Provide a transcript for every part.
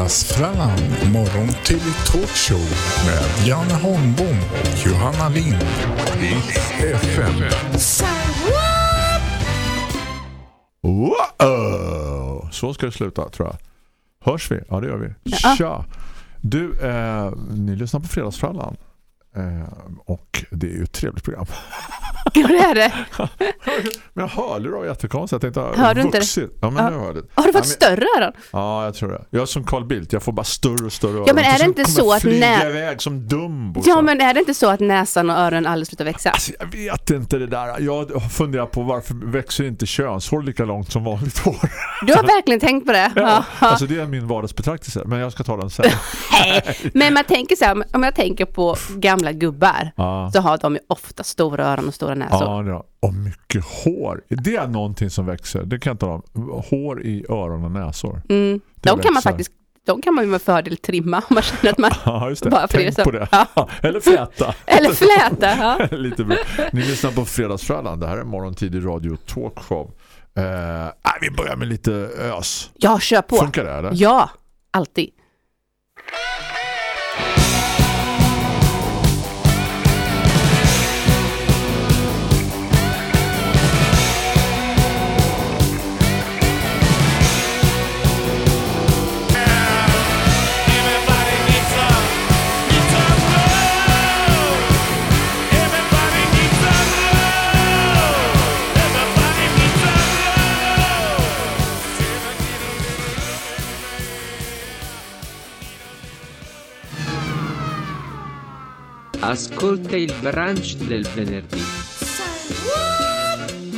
Fredagsfrallan, morgon till talkshow med Janne Holmbom och Johanna Lind i FM. Wow! Så ska det sluta tror jag. Hörs vi? Ja, det gör vi. Ja. Tja! Du, eh, ni lyssnar på Fredagsfrallan. Eh, och det är ju ett trevligt program. Ja, det är det. Men jag hörde det var jättekonstigt. Jag tänkte, Hör du inte det? Ja, men Ja. jag det. Har du fått större öron? Ja, jag tror det. Jag är som Carl Bildt. Jag får bara större och större öron. Ja, men är det inte så att nä- iväg som Dumbo. Ja, så. men är det inte så att näsan och öronen aldrig slutar växa? Alltså, jag vet inte det där. Jag funderar på varför växer inte könshår lika långt som vanligt hår. Du har verkligen tänkt på det? Ja, Ja. alltså det är min vardagsbetraktelse. Men jag ska ta den sen. Nej, men man tänker så här, om jag tänker på gamla gubbar Ja. så har de ju ofta stora öron och stora näsor. Ja, och mycket hår. Det är någonting som växer. Det kan jag tala om. Hår i öron och näsor. Mm. De kan man växer. faktiskt de kan man ju med fördel trimma om man känner att man... Ja, just det. Bara för Tänk det på det. Ja. Eller fläta. Eller fläta. Ja. Lite bra. Ni lyssnar på Fredagsfrallan. Det här är morgontidig radio talkshow. Eh, vi börjar med lite ös. ja, kör på. Funkar det eller? Ja, alltid. Ascolta il brunch del venerdì.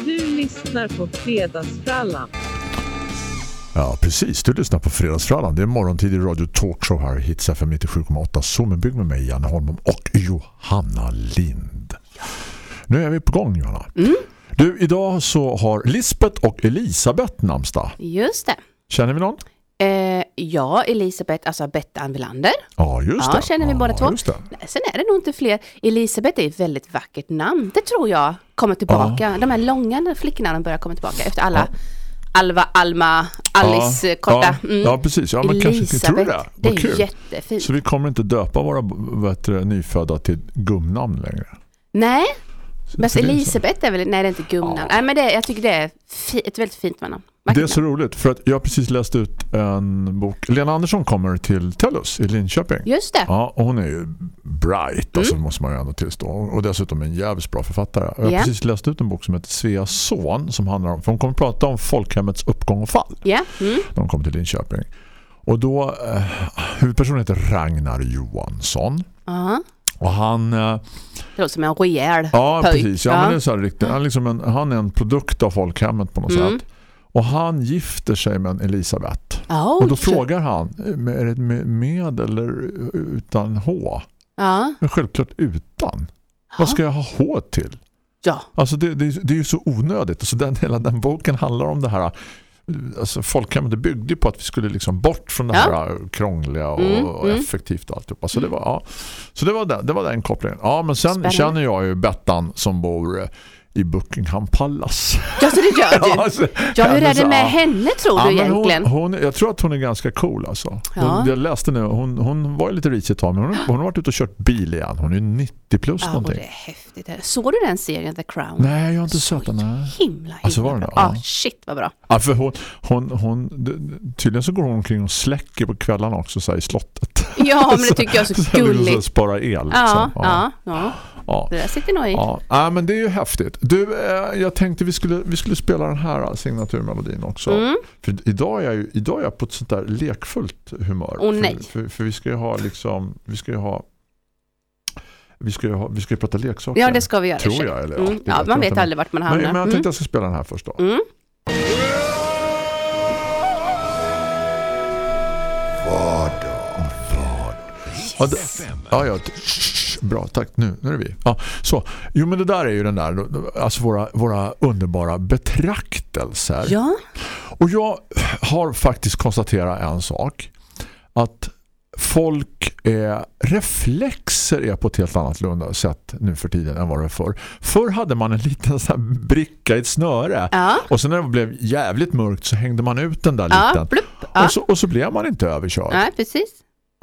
Du lyssnar på Fredagsfrallan. Ja, precis. Du lyssnar på Fredagsfrallan. Det är morgontid i radio talkshow här. Hits FM 97,8. Sommenbygg med mig, Janne Holm och Johanna Lind. Nu är vi på gång, Johanna. Mm. Du, idag så har Lisbeth och Elisabeth namnsdag. Just det. Känner vi någon? Eh, ja, Elisabeth, alltså Bettan Villander. Ja, just Ja, det. känner vi båda två. Nej, Sen är det nog inte fler. Elisabeth är ett väldigt vackert namn. Det tror jag kommer tillbaka. De här långa flickorna börjar komma tillbaka efter alla. Alva, Alma, Alice, ja, korta. Ja, Mm. ja, precis. Ja, men kanske inte tror det. Elisabeth, det Vad är kul. jättefint. Så vi kommer inte döpa våra vad det, nyfödda till gumnamn längre. Nej, men. Elisabeth är väl, nej det är inte gumnamn. Ja. Nej men det, jag tycker det är ett väldigt fint namn. Det är så roligt för att jag har precis läst ut en bok. Lena Andersson kommer till Tellus i Linköping. Just det. Ja, och hon är ju bright, alltså måste man ju ändå tillstå. Och dessutom en jävligt bra författare. Jag har Ja. precis läst ut en bok som heter Svea son som handlar om, för hon kommer prata om folkhemmets uppgång och fall Ja, mm. hon kommer till Linköping. Och då, eh, huvudpersonen heter Ragnar Johansson. Ja. Och han... Eh, det låter som en rejäl Ja, pöjk. precis. Ja, Men det är så här riktigt. Han, är liksom en, han är en produkt av folkhemmet på något Mm. sätt. Och han gifter sig med en Elisabeth. Ja, Och då frågar han, är det med, eller utan H? Ja, Men självklart utan. Vad ska jag ha H till? ja. Alltså det, det, det är ju så onödigt. Alltså den, hela den boken handlar om det här alltså folkhemmet byggde på att vi skulle liksom bort från det Ja. här krångliga och, Mm, och mm. effektivt och alltihopa. Så det var, ja. så det var den, det var den kopplingen. Ja, men sen Spännande. känner jag ju Bettan som bor i Buckingham Palace. ja, så det gör du. alltså, Ja, hur är det med ja. henne tror Ja, du egentligen? Hon, hon, jag tror att hon är ganska cool alltså. Hon, Ja. Jag läste nu, hon, hon var ju lite risig ett tag men hon, hon har varit ute och kört bil igen. Hon är 90 plus Ja, någonting. det är häftigt. Såg du den serien The Crown? Nej, jag har inte Så sett den. Nej. himla, himla Alltså, var det bra. Ja, Ja. shit vad bra. Ja, för hon, hon, hon, tydligen så går hon omkring och släcker på kvällarna också så här, i slottet. Ja, men det tycker jag är så Så här, liksom, så att gulligt. spara el. Liksom. Ja, ja, ja. Ja. Det där sitter nog i. Ja, ja, men det är ju häftigt. Du, eh, jag tänkte vi skulle, vi skulle spela den här signaturmelodin också. Mm. För idag är, jag idag är jag på ett sånt där lekfullt humör. Åh, nej. För, för, för vi ska ju ha liksom, vi ska ju ha vi ska ju, ha, vi ska ju prata leksaker. Ja, det ska vi göra. Tror jag, eller ja, Mm. Ja, vet man jag vet aldrig vart man Men, hamnar. men jag Mm. tänkte jag ska spela den här först då. Mm. Ja, ja, ja, bra, tack. Nu, nu är det vi. Ja, så. Jo, men det där är ju den där, alltså våra, våra underbara betraktelser. Ja, Och jag har faktiskt konstaterat en sak. Att folk är, reflexer är på ett helt annat sätt nu för tiden än vad det var förr. Förr hade man en liten sån bricka i ett snöre. ja. Och sen när det blev jävligt mörkt så hängde man ut den där Ja, liten. plupp. Ja. Och, så, och så blev man inte överkörd. Ja, precis.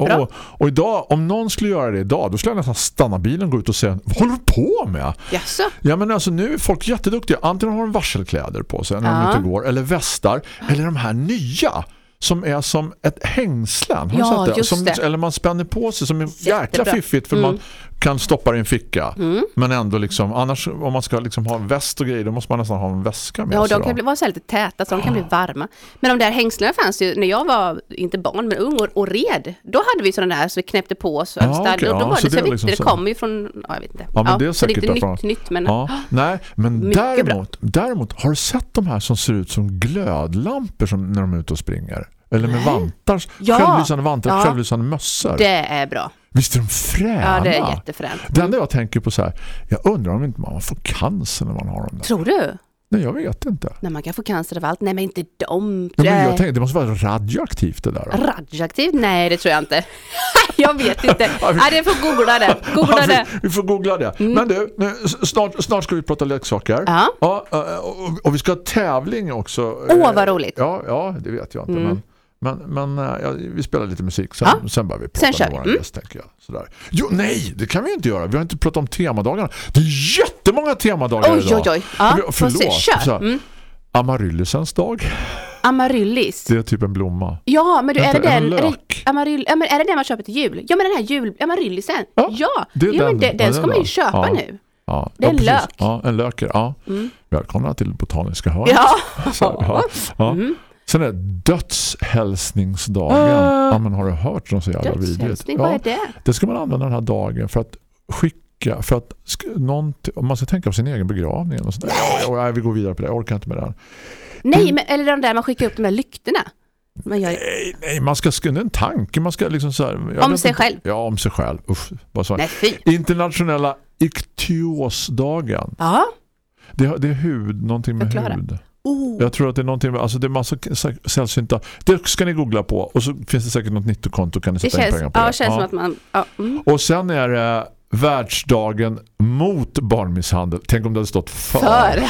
Och, och idag, om någon skulle göra det idag, då skulle jag nästan stanna bilen och gå ut och säga, vad håller du på med? Jaså? Ja men alltså nu är folk jätteduktiga. Antingen har de varselkläder på sig när de ute går, eller västar, eller de här nya som är som ett hängslen. Har Ja, sett just som, det. Eller man spänner på sig som är jäkla fiffigt för Mm. man kan stoppa det i en ficka. Men ändå liksom, annars om man ska liksom ha en väst och grejer då måste man nästan ha en väska med Ja, sig. de kan bli, vara så lite täta så de kan bli varma. Men de där hängslena fanns ju när jag var, inte barn, men ung och, och red. Då hade vi sådana där så vi knäppte på oss. Ja, okej, och då ja, var så det det så viktigt. liksom det kommer ju från, ja, jag vet inte. Ja, men det är så det är säkert nytt, nytt, men Ja, nej, men däremot, däremot har du sett de här som ser ut som glödlampor som när de är ute och springer? Eller med vantar, Ja. självlysande vantar, Ja. självlysande mössor. det är bra. Visst är de fräna? Ja, det är jättefränt. Det enda jag tänker på så här, jag undrar om inte man får cancer när man har dem där. Tror du? Nej, jag vet inte. När man kan få cancer av allt? Nej, men inte de. Nej, men jag tänker, det måste vara radioaktivt det där. då. Radioaktivt? Nej, det tror jag inte. jag vet inte. Ja, Nej, det får googla det. Googla Ja, det. Mm. vi, får googla det. Men du, nu, snart, snart ska vi prata leksaker. Ja. och, och, och vi ska ha tävling också. Åh, vad roligt. Ja, ja det vet jag inte. Mm. Men, men, men ja, vi spelar lite musik. Sen, Ja. sen börjar vi Sen prata kör med vi. våra Mm. gäst, tänker jag. Sådär. Jo, nej, det kan vi inte göra. Vi har inte pratat om temadagarna. Det är jättemånga temadagar Oj, idag. oj, oj. Ja, Vi- Förlåt. Kör. Mm. Amaryllisens dag. Amaryllis. Det är typ en blomma. Ja, men du, är det den? Är det, amaryll, ja, men är det den man köper till jul? Ja, men den här jul, amaryllisen. Ja, Ja, det är jo, den. Ja, den den ska man ju köpa Ja. nu. Ja, Det är ja, en precis. lök. Ja, en lök. Ja. Mm. Välkomna till Botaniska hörnet. Ja. Så, ja. Ja. Mm. Sen är dödshälsningsdagen. Ah. Ja, men har du hört något så jävla vidrigt? Dödshälsning, vad är Ja, det? det ska man använda den här dagen för att skicka, för att någon, om man ska tänka på sin egen begravning och sådär. Ja, ja, jag vill gå vidare på det, jag orkar inte med det här. Nej, men, eller de där man skickar upp de där lyktorna. Man gör, Nej, nej, man ska skriva en tanke, man ska liksom så här, Om sig inte- själv. Ja, om sig själv. Uff, vad sa jag? Internationella iktiosdagen. Ja. Det, det är hud, någonting med Förklara. hud. Oh. Jag tror att det är någonting alltså det är massa sällsynta. Det ska ni googla på och så finns det säkert något nyttokonto kan ni Det sätta in känns, pengar på ja, det. känns som att man... Ja, mm. Och sen är det världsdagen mot barnmisshandel. Tänk om det hade stått för. För.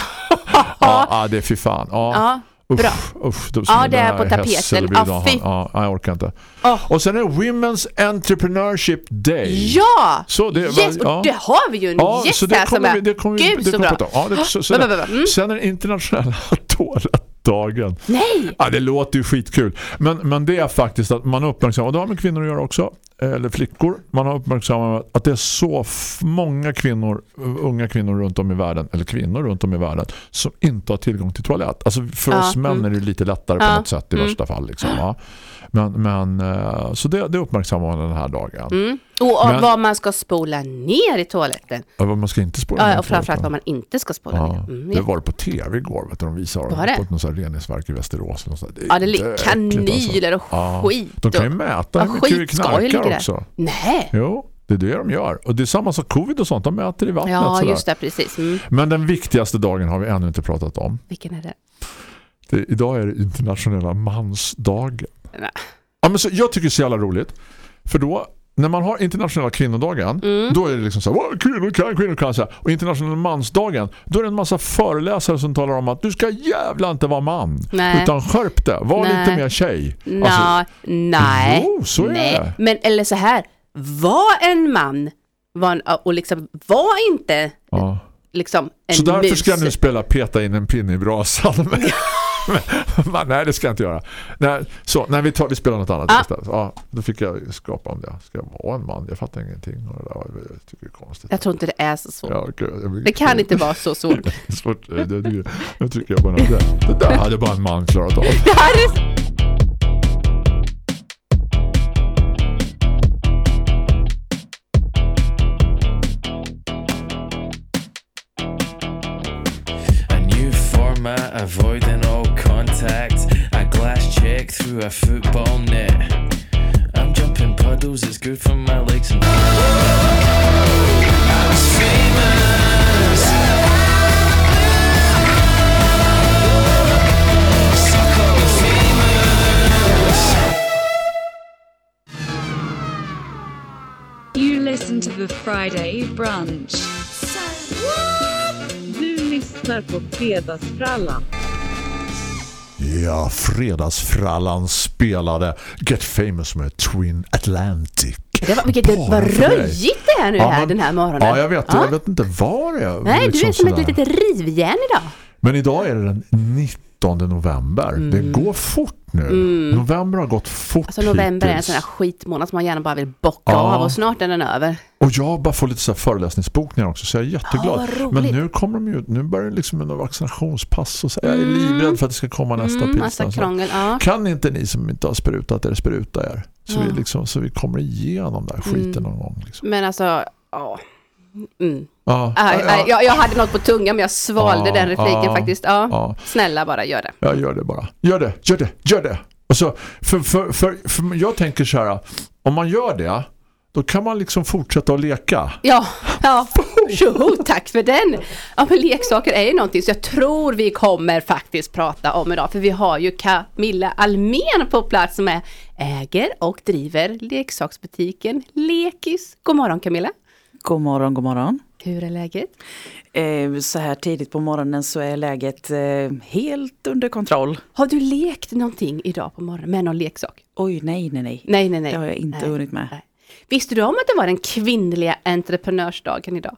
Ja, ja, det är fy fan. Ja, Ja, usch, bra. Usch, de, Ja, det är på tapeten. Hässelby, Ja, jag orkar inte. Åh. Och sen är det Women's Entrepreneurship Day. Ja! Så det, yes, ja. och det har vi ju en Ja, gäst så det här som kommer vi, är... det kommer Gud, det så kommer bra. Ja, det, så, så. Mm. Sen är det internationella toalettdagen. Nej! Ja, det låter ju skitkul. Men, men det är faktiskt att man uppmärksammar, och det har med kvinnor att göra också, eller flickor, man har uppmärksammat att det är så många kvinnor, unga kvinnor runt om i världen, eller kvinnor runt om i världen, som inte har tillgång till toalett. Alltså för Ja, oss män är det lite lättare på Ja, något sätt i mm. värsta fall. Liksom. Men, men eh, så det, det uppmärksammar man den här dagen. Mm. Och, och Men- vad man ska spola ner i toaletten. Ja, Man ska inte spola ner Ja, och framförallt vad man inte ska spola Ja, ner. Mm, det ja. var det på tv igår vet du, de visade Var det? på något reningsverk i Västerås. sånt där. Ja, det är alltså. kanyler och Ja. skit. De kan ju och... mäta Ja, hur mycket vi knarkar det. också. Nej! Jo, det är det de gör. Och det är samma som covid och sånt, de mäter i vattnet. Ja, sådär. just det, precis. Mm. Men den viktigaste dagen har vi ännu inte pratat om. Vilken är det? Det, idag är det internationella mansdagen. Nej. Ja, men så, jag tycker det är så jävla roligt. För då, när man har internationella kvinnodagen, Mm. då är det liksom så här, "Åh, kvinnor kan, kvinnor kan. Så här. Och internationella mansdagen, då är det en massa föreläsare som talar om att du ska jävla inte vara man. Nej. Utan skärp det, var Nej. lite mer tjej. Nå, Alltså, nej. jo, så är nej. det. Men eller så här, var en man var en, och liksom var inte ja. liksom en Så därför mus. ska jag nu spela peta in en pinne i brasan. Men, men, nej, det ska jag inte göra. Nej, så, nej, vi, tar, vi spelar något annat Ja. istället. Ja, då fick jag skapa om det. Ska jag vara en man? Jag fattar ingenting. Och det där, jag tycker det är konstigt. Jag tror inte det är så svårt. Ja, blir- Det kan inte vara så svårt. svårt. Det, det, det tycker jag bara det, det där hade bara en man klarat av. Det här är... Avoiding all contact. A glass check through a football net. I'm jumping puddles, it's good for my legs and. I was famous. So call me famous. You listen to the Friday brunch. Du lyssnar på Fredagsfrallan. Ja, fredagsfrallan spelade Get Famous med Twin Atlantic. Det var, vilket det Bara var röjigt det är nu Ja, här men- den här morgonen. Ja, jag vet. Ja. Jag vet inte var är. Nej, du liksom är som ett sådär. litet rivjärn idag. Men idag är det den 19 november. Mm. Det går fort nu. November har gått fort Alltså november är en hittills. sån här skitmånad som man gärna bara vill bocka Ja. av och snart är den över. Och jag bara får lite så här föreläsningsbokningar också så jag är jätteglad. Ja, Men nu kommer de ju, nu börjar det liksom med vaccinationspass och så jag är livrädd för att det ska komma nästa Mm, pilsner. massa Så krångel. Ja. Kan inte ni som inte har sprutat er spruta er? Så, vi, liksom, så vi kommer igenom den där skiten Mm. någon gång. Liksom. Men alltså, ja. Mm. Ja, Aj, ja, jag, jag hade något på tungan men jag svalde Ja, den repliken ja, faktiskt. Ja. Snälla bara gör det. Ja, gör det bara. Gör det, gör det, gör det. Och så, för, för, för, för jag tänker så här, om man gör det, då kan man liksom fortsätta att leka. Ja, ja. Tjoho, tack för den. Ja, men leksaker är ju någonting så jag tror vi kommer faktiskt prata om idag. För vi har ju Camilla Almen på plats som är äger och driver leksaksbutiken Lekis. God morgon Camilla. God morgon, god morgon. Hur är läget? Eh, så här tidigt på morgonen så är läget eh, helt under kontroll. Har du lekt någonting idag på morgonen med någon leksak? Oj, nej, nej, nej. Nej, nej, nej. Det har jag inte Nej. hunnit med. Nej. Visste du om att det var den kvinnliga entreprenörsdagen idag?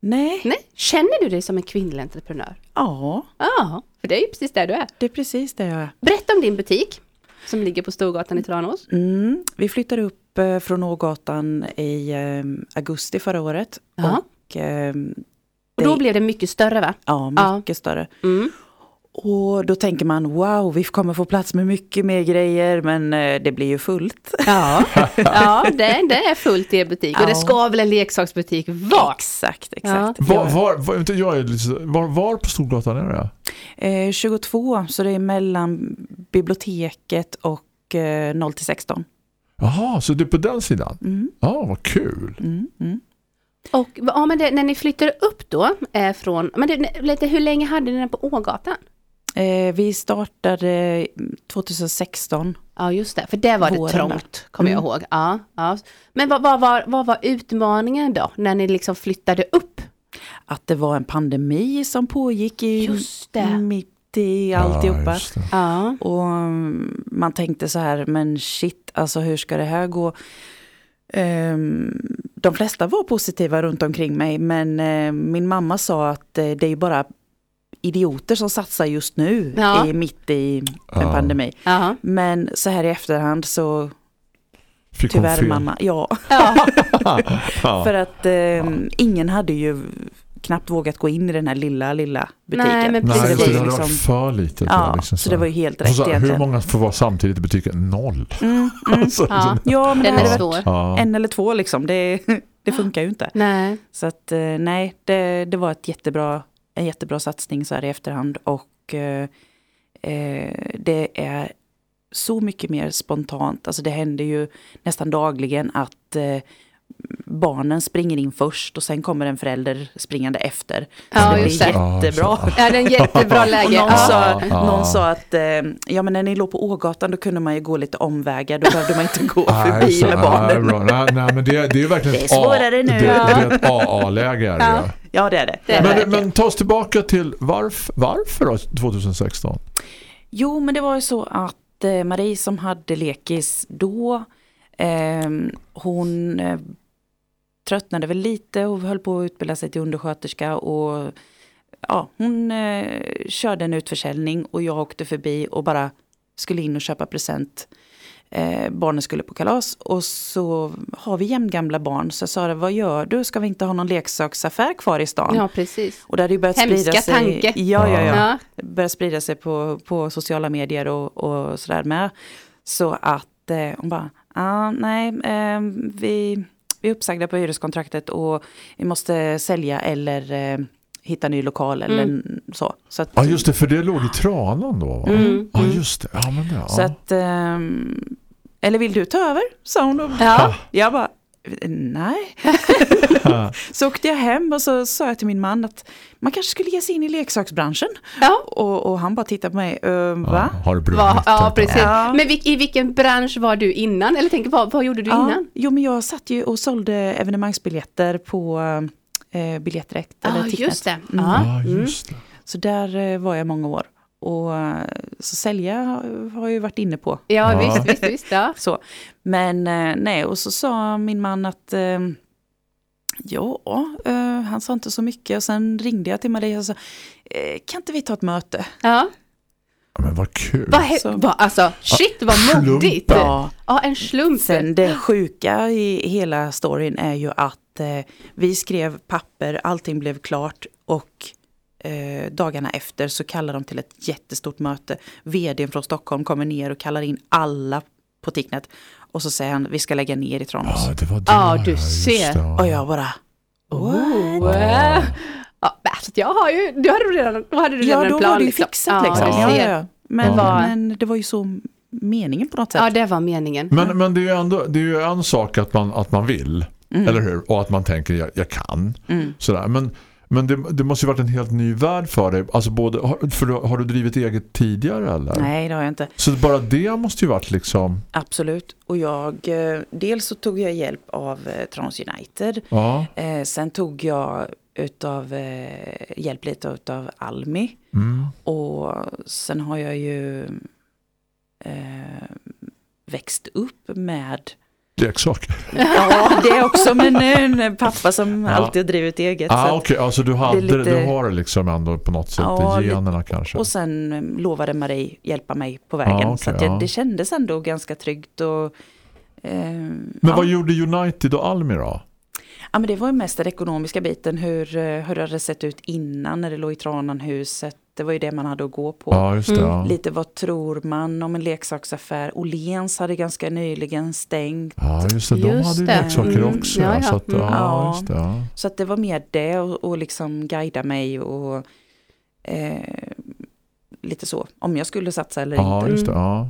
Nej, Nej. Känner du dig som en kvinnlig entreprenör? ja, Ja, för det är ju precis där du är. det är precis det jag är. Berätta om din butik som ligger på Storgatan i Tranås. Mm, vi flyttade upp eh, från Ågatan i eh, augusti förra året. Ja. Och, eh, Och då det- blev det mycket större va? Ja, Ja. mycket större. Mm. Och då tänker man, wow, vi kommer få plats med mycket mer grejer, men eh, det blir ju fullt. Ja, ja det, det är fullt i er butik. Och det Ja. ska väl en leksaksbutik vara? Exakt, exakt. Var, Jag- var, var, inte jag är lite, var, var på Storgatan är det? Eh, 22, så det är mellan biblioteket och eh, 0 till 16. Jaha, så det är på den sidan? Mm, Ja, vad kul. mm, mm. Och ja, men det, när ni flyttade upp då eh, från, men det, lite, hur länge hade ni den på Ågatan? Eh, vi startade 2016. Ja just det, för det var det Våren trångt, kommer jag Mm. ihåg. Ja, ja. Men vad, vad, vad, vad var utmaningen då, när ni liksom flyttade upp? Att det var en pandemi som pågick i, Just det. mitt i alltihopa. Ja, just det. Ja, Och mm, man tänkte så här, men shit, alltså hur ska det här gå? Ehm, de flesta var positiva runt omkring mig, men eh, min mamma sa att eh, det är bara idioter som satsar just nu, Ja. i, mitt i en Ja. pandemi. ja. Men så här i efterhand så Fick tyvärr fel? mamma, ja. ja. För att eh, ingen hade ju knappt vågat gå in i den här lilla, lilla butiken. Nej, men Nej, så det var det, varit liksom, för litet. ja, liksom så det var ju helt rätt så, hur många får vara samtidigt i butiken? Noll. Mm, mm. Alltså, Ja. Ja, men Den det är hade svår. varit ja. en eller två liksom, det, det funkar ju inte. Nej. Så att eh, nej, det, det var ett jättebra, en jättebra satsning så här i efterhand och eh, eh, det är så mycket mer spontant. Alltså det händer ju nästan dagligen att eh, barnen springer in först och sen kommer en förälder springande efter. Så Ja, det blir det. jättebra. Ja, det är en jättebra läge. Och någon, ja. sa, Ja. någon sa att eh, ja, men när ni låg på Ågatan då kunde man ju gå lite omvägar. Då behövde man inte gå förbi så- med barnen. Nej, nej, men det, det är verkligen Det är ett A- svårare nu. Det, det är ett AA-läge. det. Ja. Ja, det är det. Det är Men, verkligen. men ta oss tillbaka till varf, varför då 2016? Jo, men det var ju så att eh, Marie som hade lekis då, eh, hon eh, tröttnade väl lite och höll på att utbilda sig till undersköterska och ja, hon eh, körde en utförsäljning och jag åkte förbi och bara skulle in och köpa present. Eh, barnen skulle på kalas och så har vi jämngamla barn så jag sa vad gör du? Ska vi inte ha någon leksaksaffär kvar i stan? ja, precis. Och det hade ju börjat Hemska sprida sig. tanke. Ja, ja, ja Ja. börjar sprida sig på, på sociala medier och, och sådär med. Så att eh, hon bara, ah, nej, eh, vi, vi är uppsagda på hyreskontraktet och vi måste sälja eller eh, hitta ny lokal eller Mm. så. Så att, Ja just det, för det låg i Tranan då va? Mm, Ja mm. just det. Ja, men det, ja. så att ehm, eller vill du ta över? Sa hon då. Ja. Jag bara, nej. så åkte jag hem och så sa jag till min man att man kanske skulle ge sig in i leksaksbranschen. Ja. Och, och han bara tittade på mig, "Eh, ja, va? har du? Va, ja, precis. Ja. Men i vilken bransch var du innan? Eller tänk, vad, vad gjorde du innan? Jo, men jag satt ju och sålde evenemangsbiljetter på eh, Biljettdirekt. Ja, eller Ticknet. just det. Mm. Ja. Ja, Mm. just det. Så där eh, var jag många år. Och eh, så sälja har- har jag ju varit inne på. Ja, Ja. visst, visst, visst. Ja. Så. Men eh, nej, och så sa min man att eh, ja, han sa inte så mycket. Och sen ringde jag till Maria och sa, kan inte vi ta ett möte? Ja. Ja, Men vad kul. Vad he- Så- vad- alltså, shit vad modigt. Ja. Ja, en slump. Sen det sjuka i hela storyn är ju att eh, vi skrev papper, allting blev klart och eh, dagarna efter så kallar de till ett jättestort möte. Vdn från Stockholm kommer ner och kallar in alla på Ticknet. Och så säger han, vi ska lägga ner i Tranås. Ja, det var det. Ja, du ser. det, ja. Och jag bara, Oh. Ja. Ja, alltså, jag har ju, du hade redan, då hade du redan ja en då plan. var det ju liksom. fixat Ja, liksom. Ja, ja, ja. Men, Ja. men det var ju så meningen på något sätt. Ja, det var meningen. Men, men det är ju ändå det är ju en sak att man, att man vill, Mm. eller hur? Och att man tänker, jag, jag kan. Mm. Sådär. Men, men det, det måste ju varit en helt ny värld för dig. Alltså både, för du, har du drivit eget tidigare eller? Nej, det har jag inte. Så bara det måste ju varit liksom, Absolut. Och jag, eh, dels så tog jag hjälp av eh, Trans United. ja. Eh, sen tog jag utav, eh, hjälp lite utav Almi. Mm. Och sen har jag ju eh, växt upp med Leksaker. Ja, det också, men en pappa som Ja. alltid har drivit eget. Ah, så okej, alltså du, hade, är lite- du har det liksom ändå på något sätt Ja, generna kanske. Och sen eh, lovade Marie hjälpa mig på vägen. Ja, okej, så det, ja. det kändes ändå ganska tryggt. Och, eh, Men ja. vad gjorde United och Almi då? Ja, men det var ju mest den ekonomiska biten, hur, eh, hur det hade sett ut innan när det låg i Trananhuset. Det var ju det man hade att gå på. Ja, just det. Mm. Ja, Lite vad tror man om en leksaksaffär? Åhléns hade ganska nyligen stängt. ja just det. De Just hade ju det. leksaker Mm. också. Ja, ja. Så att, ja, Mm. Ja. just det. Ja. Så att det var mer det och, och liksom guida mig och eh, lite så. Om jag skulle satsa eller Ja, inte. just det. Ja.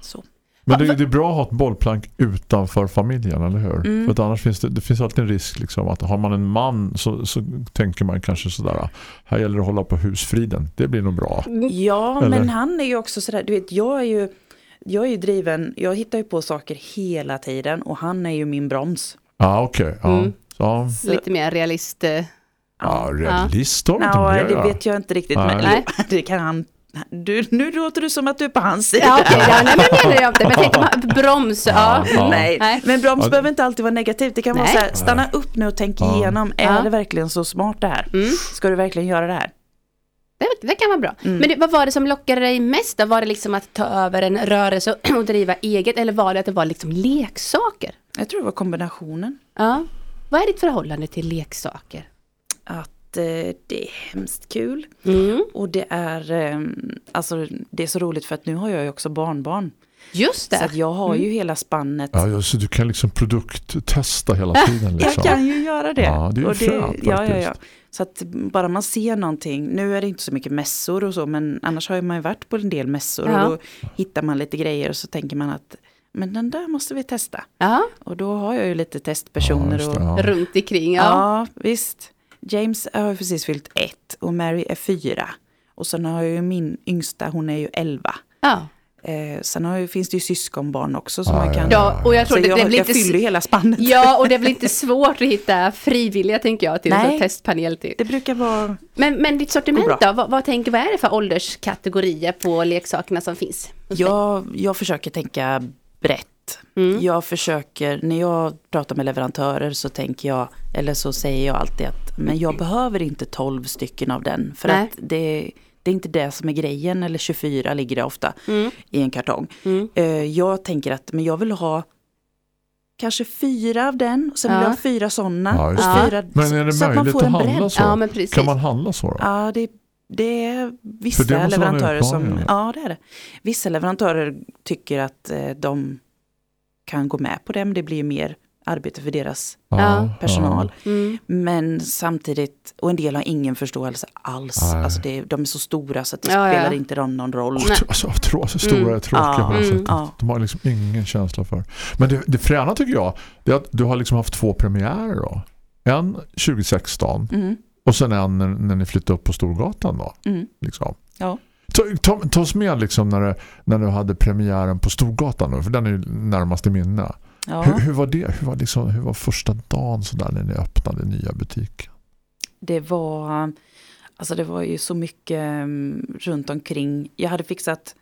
Så. Men det, det är bra att ha ett bollplank utanför familjen, eller hur? Mm. För att annars finns det, det finns alltid en risk liksom, att har man en man så, så tänker man kanske sådär, här gäller det att hålla på husfriden. Det blir nog bra. Ja, Eller? men han är ju också sådär, du vet, jag är ju, jag är ju driven, jag hittar ju på saker hela tiden och han är ju min broms. Ja, okej. Ja. Mm. Ja. Lite mer realist. eh, ja, realist har vi inte Ja, mer, det ja. vet jag inte riktigt, men Nej. det kan han. Du, nu låter du som att du är på hans sida. Ja, okej, ja, nej, men det menar jag inte. Men jag tänkte man- broms, ja. Ja. Nej. Nej. men broms Ja. behöver inte alltid vara negativt. Det kan vara Nej. så här, stanna upp nu och tänk Ja. igenom. Är Ja. det verkligen så smart det här? Mm. Ska du verkligen göra det här? Det, det kan vara bra. Mm. Men det, vad var det som lockade dig mest? Då? Var det liksom att ta över en rörelse och, och driva eget? Eller var det att det var liksom leksaker? Jag tror det var kombinationen. Ja. Vad är ditt förhållande till leksaker? Att det är hemskt kul. Mm. Och det är, eh, alltså, det är så roligt för att nu har jag ju också barnbarn. Just Så det. att jag har ju hela spannet. Ja, ja, så du kan liksom produkttesta hela tiden. Liksom. Jag kan ju göra det. Ja, det är ju Och fränt ja, ja, ja. faktiskt. Så att bara man ser någonting, nu är det inte så mycket mässor och så, men annars har man ju varit på en del mässor Ja. och då hittar man lite grejer och så tänker man att men den där måste vi testa. Ja, Och då har jag ju lite Ja, testpersoner. och, det, ja. runt omkring. Ja. ja. visst. James har ju precis fyllt ett och Mary är fyra. Och sen har jag ju min yngsta, hon är ju elva. Ja. Eh, sen har finns det ju syskonbarn också som Ja, man kan... ja, och jag tror det, jag, det blir jag inte... fyller hela spannet. Ja, och det blir inte svårt att hitta frivilliga tänker jag till en Nej. sån testpanel till. Det brukar vara... Men, men ditt sortiment då? Vad, vad, tänker, vad är det för ålderskategorier på leksakerna som finns? Jag, jag försöker tänka brett. Mm. Jag försöker, när jag pratar med leverantörer så tänker jag, eller så säger jag alltid att men jag behöver inte 12 stycken av den. För Nej. att det, det är inte det som är grejen, eller 24 ligger det ofta Mm. i en kartong. Mm. Eh, Jag tänker att men jag vill ha kanske fyra av den, och sen vill Ja. jag ha fyra sådana. Ja, fyra, Men är det så att man möjligt får att en handla så? Ja. Kan man handla så då? Ja, det, det är vissa det leverantörer som... Ja, det är det. Vissa leverantörer tycker att eh, de kan gå med på det, men det blir ju mer arbete för deras Ja. personal. Mm. Men samtidigt, och en del har ingen förståelse alls. Nej. Alltså det, de är så stora så att det Ja, ja. spelar inte dem någon roll. Ja. Alltså, trå, så stora Mm. är tråkiga Ja. på det Mm. sättet. Ja. De har liksom ingen känsla för. Men det, det fräna tycker jag det är att du har liksom haft två premiärer då. En 2016 Mm, och sen en när, när ni flyttade upp på Storgatan då. mm, Liksom. ja. Ta, ta, ta oss med liksom när, det, när du hade premiären på Storgatan då, för den är ju närmast i minne. Ja. Hur, hur var det? Hur var, liksom, hur var första dagen så där när ni öppnade nya butiken? Det var, Alltså det var ju så mycket mm, runt omkring. Jag hade fixat